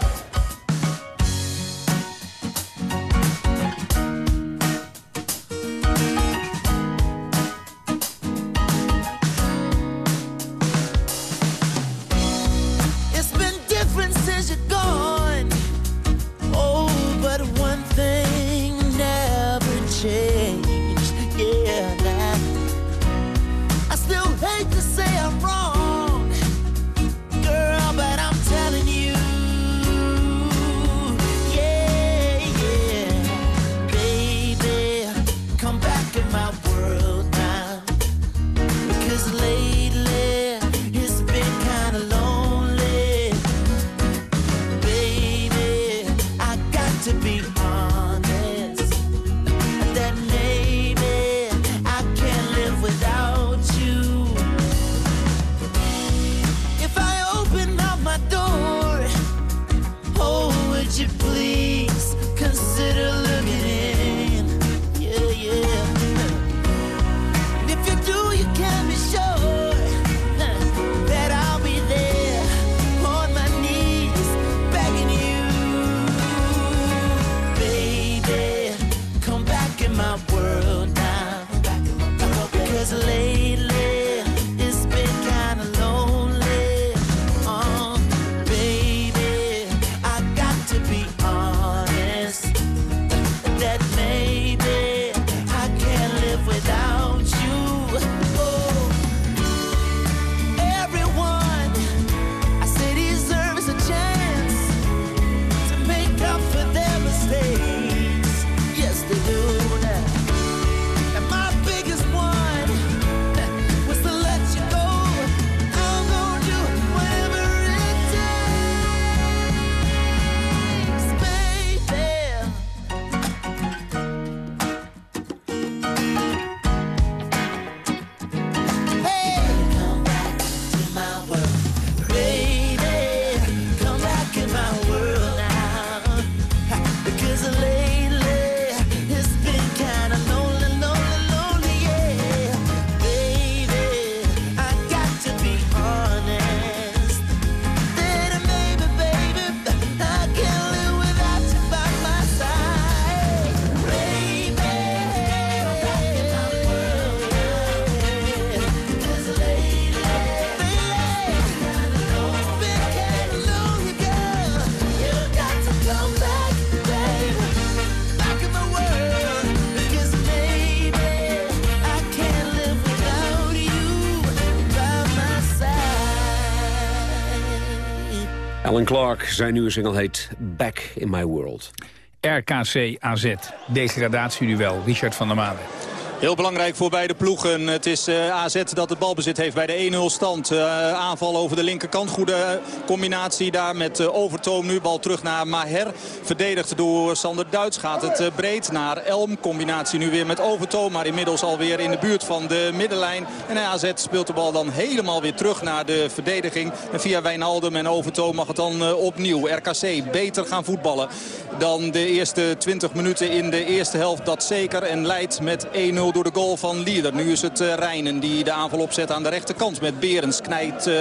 Alan Clark, zijn nieuwe single heet Back in My World. RKC AZ. Degradatieduel. Richard van der Maan. Heel belangrijk voor beide ploegen. Het is uh, AZ dat het balbezit heeft bij de 1-0 stand. Uh, aanval over de linkerkant. Goede combinatie daar met Overtoom nu. Bal terug naar Maher. Verdedigd door Sander Duits. Gaat het breed naar Elm. Combinatie nu weer met Overtoom. Maar inmiddels alweer in de buurt van de middenlijn. En AZ speelt de bal dan helemaal weer terug naar de verdediging. En via Wijnaldum en Overtoom mag het dan opnieuw. RKC beter gaan voetballen dan de eerste 20 minuten in de eerste helft. Dat zeker. En leidt met 1-0 door de goal van Lieder. Nu is het uh, Rijnen die de aanval opzet aan de rechterkant met Berens. Knijt, uh,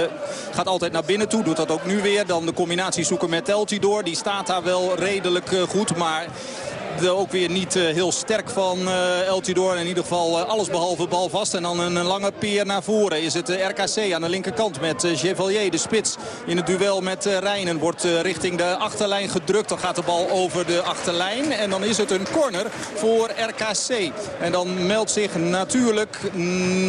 gaat altijd naar binnen toe, doet dat ook nu weer. Dan de combinatie zoeken met Eltidoor. Die staat daar wel redelijk uh, goed, maar ook weer niet uh, heel sterk van uh, El Tidor. In ieder geval uh, alles behalve bal vast. En dan een, een, lange peer naar voren is het RKC aan de linkerkant met Chevalier. De spits in het duel met Rijnen wordt richting de achterlijn gedrukt. Dan gaat de bal over de achterlijn. En dan is het een corner voor RKC. En dan meldt zich natuurlijk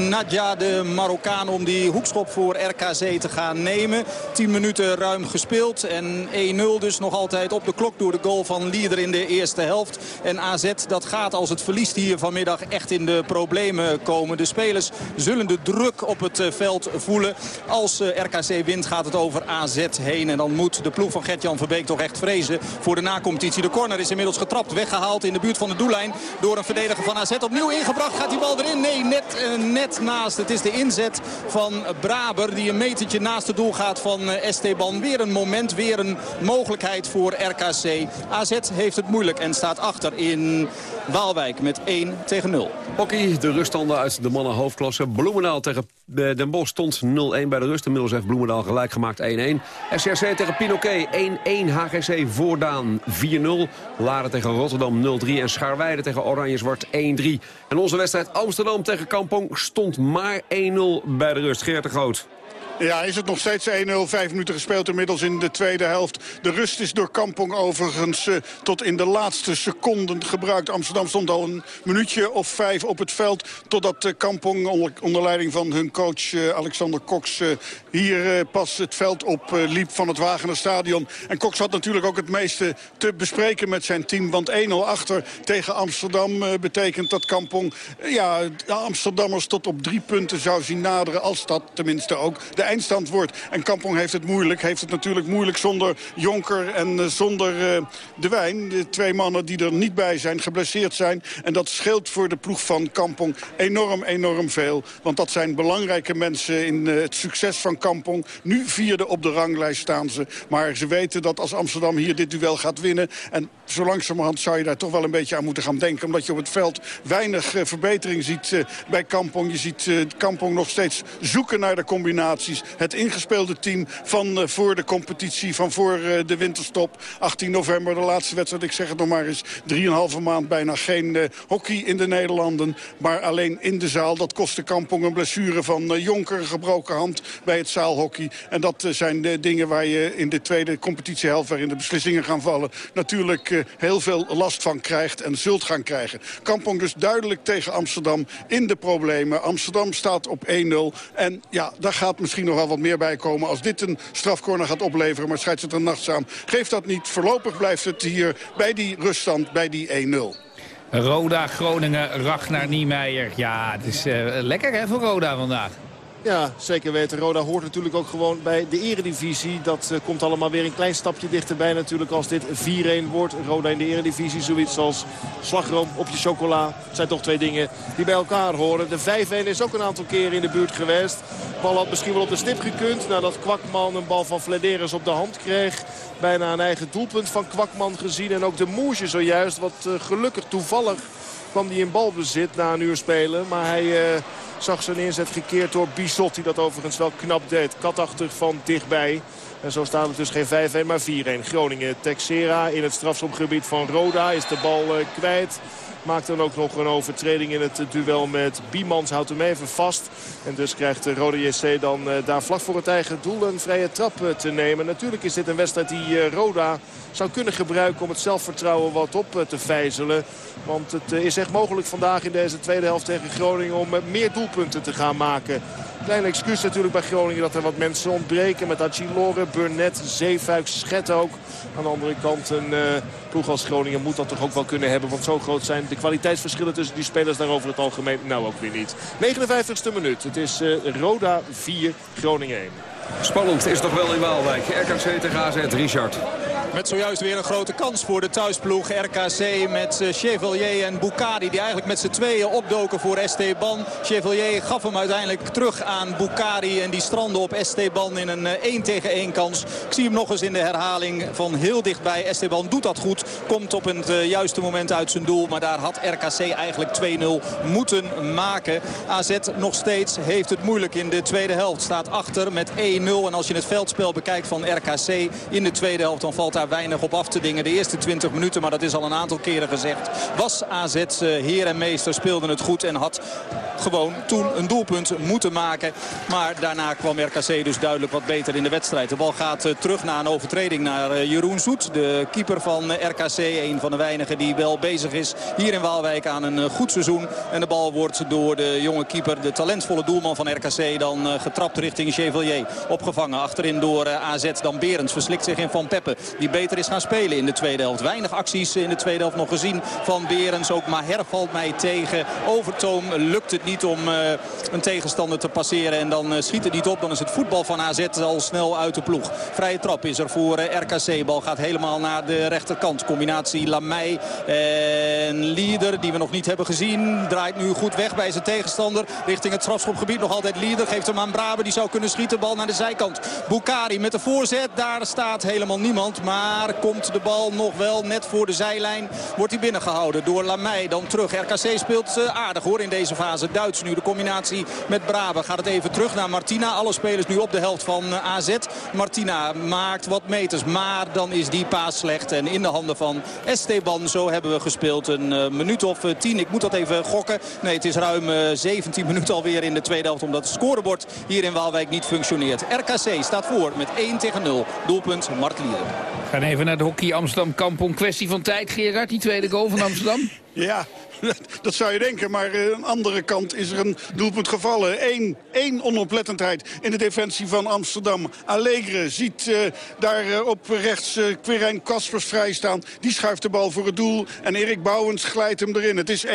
Nadja de Marokkaan om die hoekschop voor RKC te gaan nemen. 10 minuten ruim gespeeld. En 1-0 dus nog altijd op de klok door de goal van Lieder in de eerste helft. En AZ dat gaat als het verliest hier vanmiddag echt in de problemen komen. De spelers zullen de druk op het veld voelen. Als RKC wint gaat het over AZ heen. En dan moet de ploeg van Gert-Jan Verbeek toch echt vrezen voor de nacompetitie. De corner is inmiddels getrapt, weggehaald in de buurt van de doellijn. Door een verdediger van AZ opnieuw ingebracht. Gaat die bal erin? Nee, net, net naast. Het is de inzet van Braber die een metertje naast het doel gaat van Esteban. Weer een moment, weer een mogelijkheid voor RKC. AZ heeft het moeilijk en staat achter in Waalwijk met 1 tegen 0. Hockey, de ruststanden uit de mannen hoofdklasse. Bloemendaal tegen Den Bosch stond 0-1 bij de rust. Inmiddels heeft Bloemendaal gelijk gemaakt 1-1. SRC tegen Pinoquet 1-1. HGC Voordaan 4-0. Laren tegen Rotterdam 0-3. En Schaarweide tegen Oranje-Zwart 1-3. En onze wedstrijd Amsterdam tegen Kampong stond maar 1-0 bij de rust. Geert de Groot. Ja, is het nog steeds 1-0. Vijf minuten gespeeld inmiddels in de tweede helft. De rust is door Kampong overigens uh, tot in de laatste seconden gebruikt. Amsterdam stond al een minuutje of vijf op het veld. Totdat uh, Kampong onder, leiding van hun coach uh, Alexander Cox... hier pas het veld op liep van het Wagenerstadion. En Cox had natuurlijk ook het meeste te bespreken met zijn team. Want 1-0 achter tegen Amsterdam betekent dat Kampong... ja, de Amsterdammers tot op drie punten zou zien naderen. Als dat tenminste ook de eindstand wordt. En Kampong heeft het moeilijk. Heeft het natuurlijk moeilijk zonder Jonker en uh, zonder uh, De Wijn. De twee mannen die er niet bij zijn, geblesseerd zijn. En dat scheelt voor de ploeg van Kampong enorm, enorm veel. Want dat zijn belangrijke mensen in uh, het succes van Kampong. Nu vierde op de ranglijst staan ze. Maar ze weten dat als Amsterdam hier dit duel gaat winnen... en zo langzamerhand zou je daar toch wel een beetje aan moeten gaan denken. Omdat je op het veld weinig verbetering ziet bij Kampong. Je ziet Kampong nog steeds zoeken naar de combinaties het ingespeelde team van voor de competitie, van voor de winterstop. 18 november, de laatste wedstrijd, ik zeg het nog maar eens. 3,5 maand bijna geen hockey in de Nederlanden. Maar alleen in de zaal. Dat kostte Kampong een blessure van Jonker, een gebroken hand bij het zaalhockey. En dat zijn de dingen waar je in de tweede competitiehelft, waarin de beslissingen gaan vallen, natuurlijk heel veel last van krijgt en zult gaan krijgen. Kampong dus duidelijk tegen Amsterdam in de problemen. Amsterdam staat op 1-0. En ja, daar gaat misschien nog wel wat meer bij komen als dit een strafcorner gaat opleveren. Maar scheidsrechter Nachtzaam geeft dat niet. Voorlopig blijft het hier bij die ruststand, bij die 1-0. Roda, Groningen, Ragnar Niemeyer. Ja, het is uh, lekker hè voor Roda vandaag. Ja, zeker weten. Roda hoort natuurlijk ook gewoon bij de eredivisie. Dat uh, komt allemaal weer een klein stapje dichterbij natuurlijk als dit 4-1 wordt. Roda in de eredivisie, zoiets als slagroom op je chocola. Zijn toch twee dingen die bij elkaar horen. De 5-1 is ook een aantal keren in de buurt geweest. De bal had misschien wel op de stip gekund. Nadat Kwakman een bal van Flederis op de hand kreeg. Bijna een eigen doelpunt van Kwakman gezien. En ook de Moesje zojuist, wat uh, gelukkig toevallig kwam hij in balbezit na een uur spelen. Maar hij uh, zag zijn inzet gekeerd door Bizot. Die dat overigens wel knap deed. Katachtig van dichtbij. En zo staat het dus geen 5-1, maar 4-1. Groningen, Texera in het strafschopgebied van Roda is de bal uh, kwijt. Maakt dan ook nog een overtreding in het duel met Biemans. Houdt hem even vast. En dus krijgt de Rode JC dan uh, daar vlak voor het eigen doel een vrije trap uh, te nemen. Natuurlijk is dit een wedstrijd die uh, Roda zou kunnen gebruiken om het zelfvertrouwen wat op te vijzelen. Want het is echt mogelijk vandaag in deze tweede helft tegen Groningen om meer doelpunten te gaan maken. Klein excuus natuurlijk bij Groningen dat er wat mensen ontbreken. Met Achillore, Burnett, Zeefuik, Schet ook. Aan de andere kant een uh, ploeg als Groningen moet dat toch ook wel kunnen hebben. Want zo groot zijn de kwaliteitsverschillen tussen die spelers daar over het algemeen nou ook weer niet. 59ste minuut. Het is uh, Roda 4, Groningen 1. Spannend is toch wel in Waalwijk. RKC tegen AZ, Richard. Met zojuist weer een grote kans voor de thuisploeg RKC met uh, Chevalier en Boucadi. Die eigenlijk met z'n tweeën opdoken voor Esteban. Chevalier gaf hem uiteindelijk terug aan Boucadi. En die strandde op Esteban in een uh, 1 tegen 1 kans. Ik zie hem nog eens in de herhaling van heel dichtbij. Esteban doet dat goed. Komt op het uh, juiste moment uit zijn doel. Maar daar had RKC eigenlijk 2-0 moeten maken. AZ nog steeds heeft het moeilijk in de tweede helft. Staat achter met 1-0. En als je het veldspel bekijkt van RKC in de tweede helft... dan valt daar weinig op af te dingen. De eerste 20 minuten, maar dat is al een aantal keren gezegd... was AZ heer en meester, speelde het goed en had gewoon toen een doelpunt moeten maken. Maar daarna kwam RKC dus duidelijk wat beter in de wedstrijd. De bal gaat uh, terug na een overtreding naar uh, Jeroen Zoet. De keeper van RKC, een van de weinigen die wel bezig is hier in Waalwijk aan een goed seizoen. En de bal wordt door de jonge keeper, de talentvolle doelman van RKC... dan getrapt richting Chevalier. Opgevangen achterin door AZ. Dan Berends verslikt zich in Van Peppe. Die beter is gaan spelen in de tweede helft. Weinig acties in de tweede helft nog gezien van Berends. Ook Maher valt mij tegen. Overtoom lukt het niet om uh, een tegenstander te passeren. En dan uh, schiet het niet op. Dan is het voetbal van AZ al snel uit de ploeg. Vrije trap is er voor RKC. Bal gaat helemaal naar de rechterkant. Combinatie Lamey en Lieder die we nog niet hebben gezien. Draait nu goed weg bij zijn tegenstander. Richting het strafschopgebied. Nog altijd Lieder. Geeft hem aan Brabe. Die zou kunnen schieten. Bal naar de zijkant. Bukari met de voorzet. Daar staat helemaal niemand. Maar komt de bal nog wel net voor de zijlijn. Wordt hij binnengehouden door Lamey. Dan terug. RKC speelt aardig hoor in deze fase. Duits nu de combinatie met Brabe. Gaat het even terug naar Martina. Alle spelers nu op de helft van AZ. Martina maakt wat meters. Maar dan is die paas slecht. En in de handen van Esteban. Zo hebben we gespeeld. Een uh, minuut of tien. Ik moet dat even gokken. Nee, het is ruim uh, 17 minuten alweer in de tweede helft. Omdat het scorebord hier in Waalwijk niet functioneert. RKC staat voor met 1 tegen 0. Doelpunt Mart Lieren. We gaan even naar de hockey Amsterdam Kampong. Kwestie van tijd, Gerard. Die tweede goal van Amsterdam. Ja, dat zou je denken. Maar uh, aan de andere kant is er een doelpunt gevallen. Eén, één onoplettendheid in de defensie van Amsterdam. Allegre ziet uh, daar uh, op rechts uh, Quirijn Kaspers vrijstaan. Die schuift de bal voor het doel. En Erik Bouwens glijdt hem erin. Het is 1-1.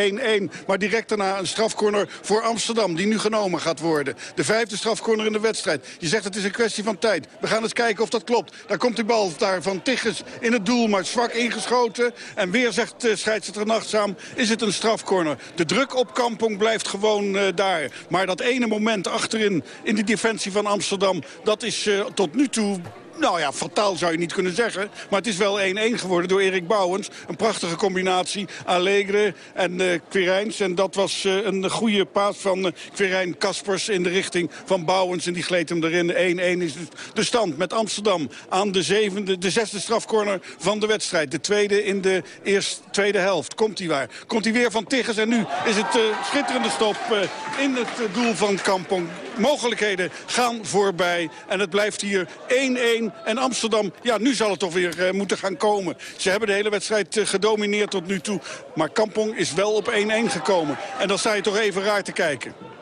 Maar direct daarna een strafcorner voor Amsterdam. Die nu genomen gaat worden. De vijfde strafcorner in de wedstrijd. Je zegt het is een kwestie van tijd. We gaan eens kijken of dat klopt. Daar komt die bal daar van Tigges in het doel. Maar zwak ingeschoten. En weer zegt uh, scheidsrechter Nachtzaam. Is het een strafcorner. De druk op Kampong blijft gewoon uh, daar. Maar dat ene moment achterin in de defensie van Amsterdam... dat is uh, tot nu toe nou ja, fataal zou je niet kunnen zeggen. Maar het is wel 1-1 geworden door Erik Bouwens. Een prachtige combinatie. Allegre en uh. En dat was uh, een goede paas van uh, Kaspers in de richting van Bouwens. En die gleed hem erin. 1-1 is de stand met Amsterdam aan de, zevende, de zesde strafcorner van de wedstrijd. De tweede in de eerste, tweede helft. Komt hij waar? Komt hij weer van Tigges. En nu is het schitterende stop in het doel van Kampong. Mogelijkheden gaan voorbij. En het blijft hier 1-1. En Amsterdam, ja, nu zal het toch weer uh, moeten gaan komen. Ze hebben de hele wedstrijd uh, gedomineerd tot nu toe. Maar Kampong is wel op 1-1 gekomen. En dan sta je toch even raar te kijken.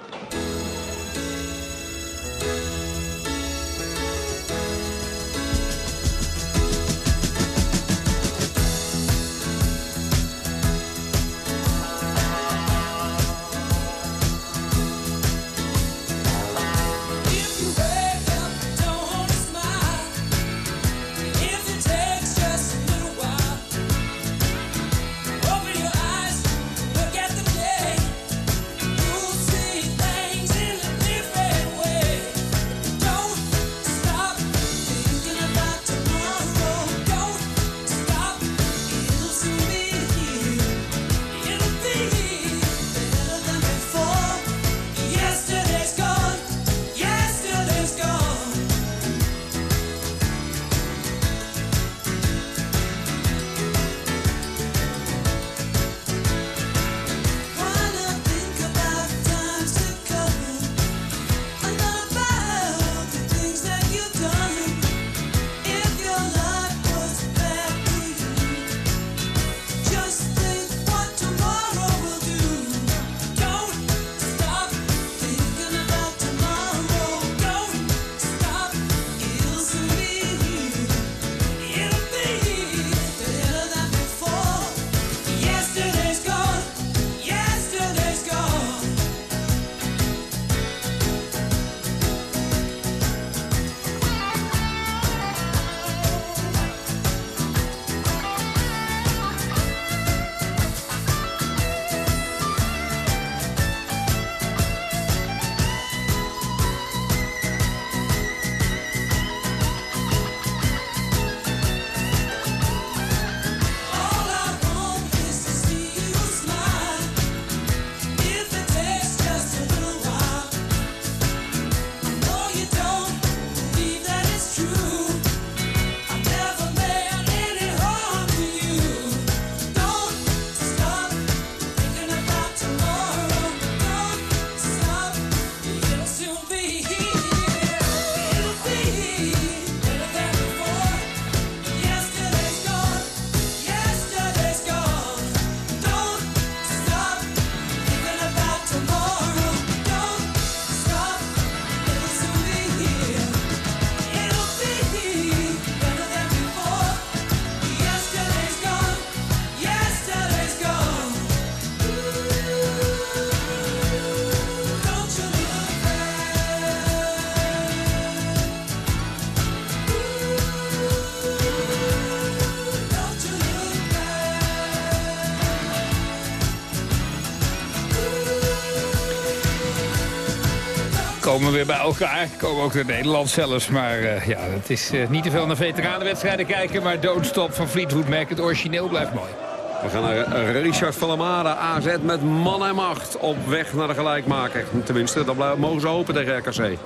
Komen weer bij elkaar. Komen ook naar Nederland zelfs. Maar eh, ja, het is eh, niet te veel naar veteranenwedstrijden kijken. Maar Don't Stop van Fleetwood Mac. Het origineel blijft mooi. We gaan naar Richard van der AZ met man en macht op weg naar de gelijkmaker. Tenminste, dat mogen ze hopen tegen RKC.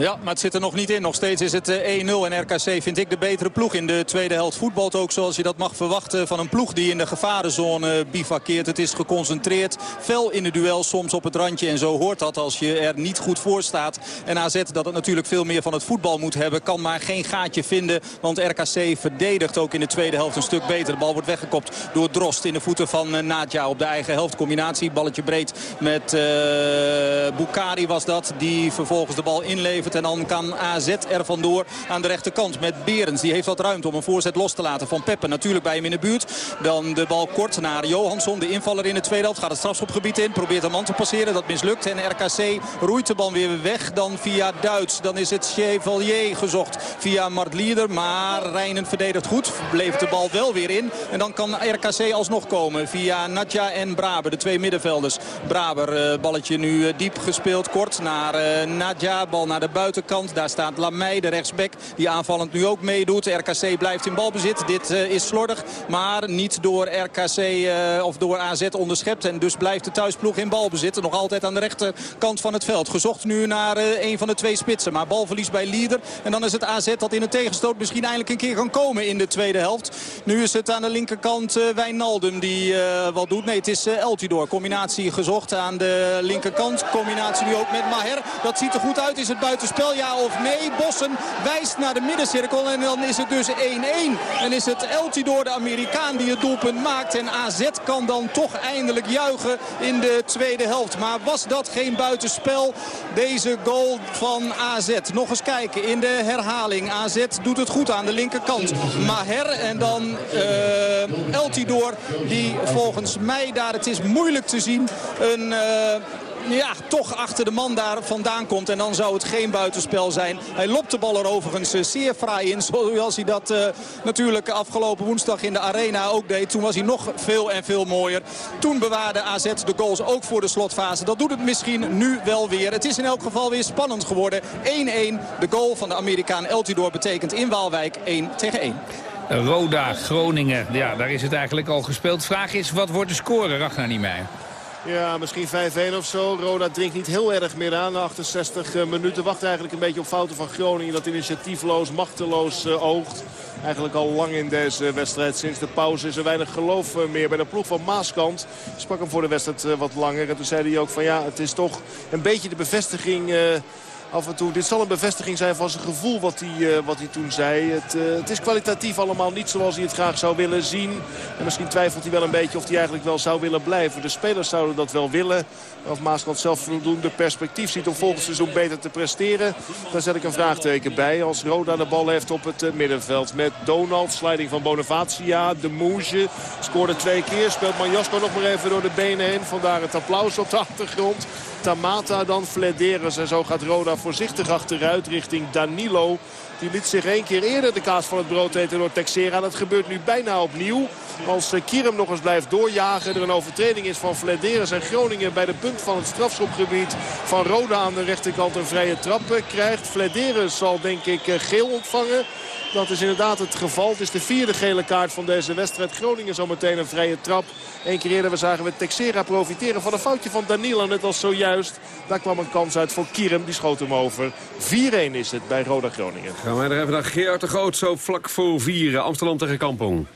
Ja, maar het zit er nog niet in. Nog steeds is het eh, 1-0 en RKC vind ik de betere ploeg in de tweede helft. Voetbalt ook zoals je dat mag verwachten van een ploeg die in de gevarenzone bivakkeert. Het is geconcentreerd, fel in de duel, soms op het randje. En zo hoort dat als je er niet goed voor staat. En AZ dat het natuurlijk veel meer van het voetbal moet hebben. Kan maar geen gaatje vinden, want RKC verdedigt ook in de tweede helft een stuk beter. De bal wordt weggekopt door Drost in de voeten van eh, Nadja op de eigen helft. Combinatie, balletje breed met eh Bukari was dat. Die vervolgens de bal inlevert. En dan kan AZ er vandoor aan de rechterkant met Berends. Die heeft wat ruimte om een voorzet los te laten van Peppe. Natuurlijk bij hem in de buurt. Dan de bal kort naar Johansson. De invaller in de tweede helft gaat het strafschopgebied in. Probeert een man te passeren. Dat mislukt. En RKC roeit de bal weer weg. Dan via Duits. Dan is het Chevalier gezocht via Martlieder. Maar Rijnen verdedigt goed. Bleef de bal wel weer in. En dan kan RKC alsnog komen via Nadja en Braber. De twee middenvelders. Braber, eh, balletje nu eh, diep gespeeld. Kort naar eh, Nadja. Bal naar de buitenkant. Daar staat Lamey, de rechtsback. Die aanvallend nu ook meedoet. RKC blijft in balbezit. Dit eh, is slordig. Maar niet door RKC eh, of door AZ onderschept. En dus blijft de thuisploeg in balbezit. Nog altijd aan de rechterkant van het veld. Gezocht nu naar eh, een van de twee spitsen. Maar balverlies bij Lieder. En dan is het AZ dat in een tegenstoot misschien eindelijk een keer kan komen in de tweede helft. Nu is het aan de linkerkant Wijnaldum die wat doet. Nee, het is Eltidoor. Combinatie gezocht aan de linkerkant. Combinatie nu ook met Maher. Dat ziet er goed uit. Is het buitenspel ja of nee? Bossen wijst naar de middencirkel. En dan is het dus 1-1. En is het Eltidoor, de Amerikaan, die het doelpunt maakt. En AZ kan dan toch eindelijk juichen in de tweede helft. Maar was dat geen buitenspel? Deze goal van AZ. Nog eens kijken in de herhaling. AZ doet het goed aan de linkerkant. Maher en dan eh Eltidoor die volgens mij daar, het is moeilijk te zien, een... eh, ja, toch achter de man daar vandaan komt. En dan zou het geen buitenspel zijn. Hij lopt de bal er overigens eh, zeer fraai in. Zoals hij dat eh, natuurlijk afgelopen woensdag in de arena ook deed. Toen was hij nog veel en veel mooier. Toen bewaarde AZ de goals ook voor de slotfase. Dat doet het misschien nu wel weer. Het is in elk geval weer spannend geworden. 1-1. De goal van de Amerikaan Eltidoor betekent in Waalwijk 1 tegen 1. Roda, Groningen. Ja, daar is het eigenlijk al gespeeld. Vraag is, wat wordt de score? Ragnar mij. Ja, misschien 5-1 of zo. Roda drinkt niet heel erg meer aan. Na 68 eh, minuten wacht eigenlijk een beetje op fouten van Groningen. Dat initiatiefloos, machteloos eh, oogt. Eigenlijk al lang in deze wedstrijd. Sinds de pauze is er weinig geloof eh, meer bij de ploeg van Maaskant. Sprak hem voor de wedstrijd wat langer. En toen zei hij ook van ja, het is toch een beetje de bevestiging... af en toe. Dit zal een bevestiging zijn van zijn gevoel wat hij, eh, wat hij toen zei. Het, eh, het is kwalitatief allemaal niet zoals hij het graag zou willen zien. En misschien twijfelt hij wel een beetje of hij eigenlijk wel zou willen blijven. De spelers zouden dat wel willen. Of Maaskant zelf voldoende perspectief ziet om volgend seizoen beter te presteren. Daar zet ik een vraagteken bij. Als Roda de bal heeft op het eh, middenveld. Met Donald, sliding van Bonavacia, de Moesje. Scoorde twee keer, speelt Manjasko nog maar even door de benen heen. Vandaar het applaus op de achtergrond. Tamata dan Flederes. En zo gaat Roda voorzichtig achteruit richting Danilo. Die liet zich één keer eerder de kaas van het brood eten door Texera. Dat gebeurt nu bijna opnieuw. Als eh, Kierum nog eens blijft doorjagen. Er een overtreding is van Flederes. En Groningen bij de punt van het strafschopgebied van Roda aan de rechterkant een vrije trap eh, krijgt. Flederes zal denk ik eh, geel ontvangen. Dat is inderdaad het geval. Het is de vierde gele kaart van deze wedstrijd. Groningen zometeen een vrije trap. Eén keer eerder we zagen we Texera profiteren van een foutje van Danilo. Net als zojuist. Daar kwam een kans uit voor Kierum. Die schoot hem over. 4-1 is het bij Roda Groningen. Gaan wij er even naar Gerard de Groot, zo vlak voor vieren. Amsterdam tegen Kampong.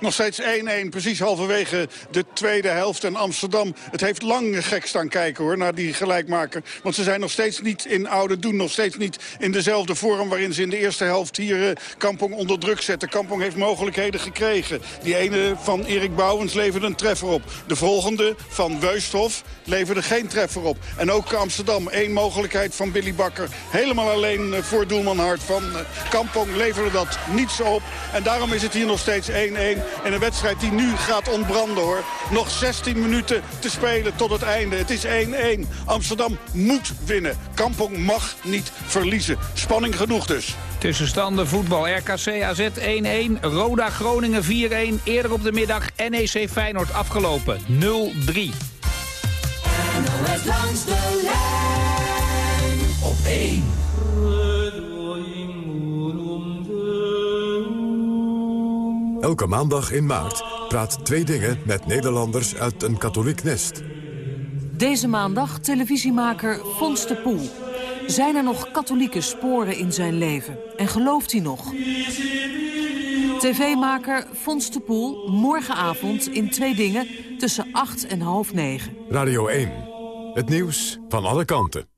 Nog steeds 1-1, precies halverwege de tweede helft. En Amsterdam, het heeft lang gek staan kijken hoor, naar die gelijkmaker. Want ze zijn nog steeds niet in oude doen. Nog steeds niet in dezelfde vorm waarin ze in de eerste helft hier eh, Kampong onder druk zetten. Kampong heeft mogelijkheden gekregen. Die ene van Erik Bouwens leverde een treffer op. De volgende van Weusthof leverde geen treffer op. En ook Amsterdam, één mogelijkheid van Billy Bakker. Helemaal alleen eh, voor doelman Hart van eh, Kampong leverde dat niets op. En daarom is het hier nog steeds 1-1. En een wedstrijd die nu gaat ontbranden hoor. Nog 16 minuten te spelen tot het einde. Het is 1-1. Amsterdam moet winnen. Kampong mag niet verliezen. Spanning genoeg dus. Tussenstanden voetbal RKC AZ 1-1, Roda Groningen 4-1. Eerder op de middag NEC Feyenoord afgelopen 0-3. NOS langs de lijn op Elke maandag in maart praat Twee Dingen met Nederlanders uit een katholiek nest. Deze maandag televisiemaker Fons de Poel. Zijn er nog katholieke sporen in zijn leven? En gelooft hij nog? TV-maker Fons de Poel, morgenavond in Twee Dingen... tussen 8 en half negen. Radio 1. Het nieuws van alle kanten.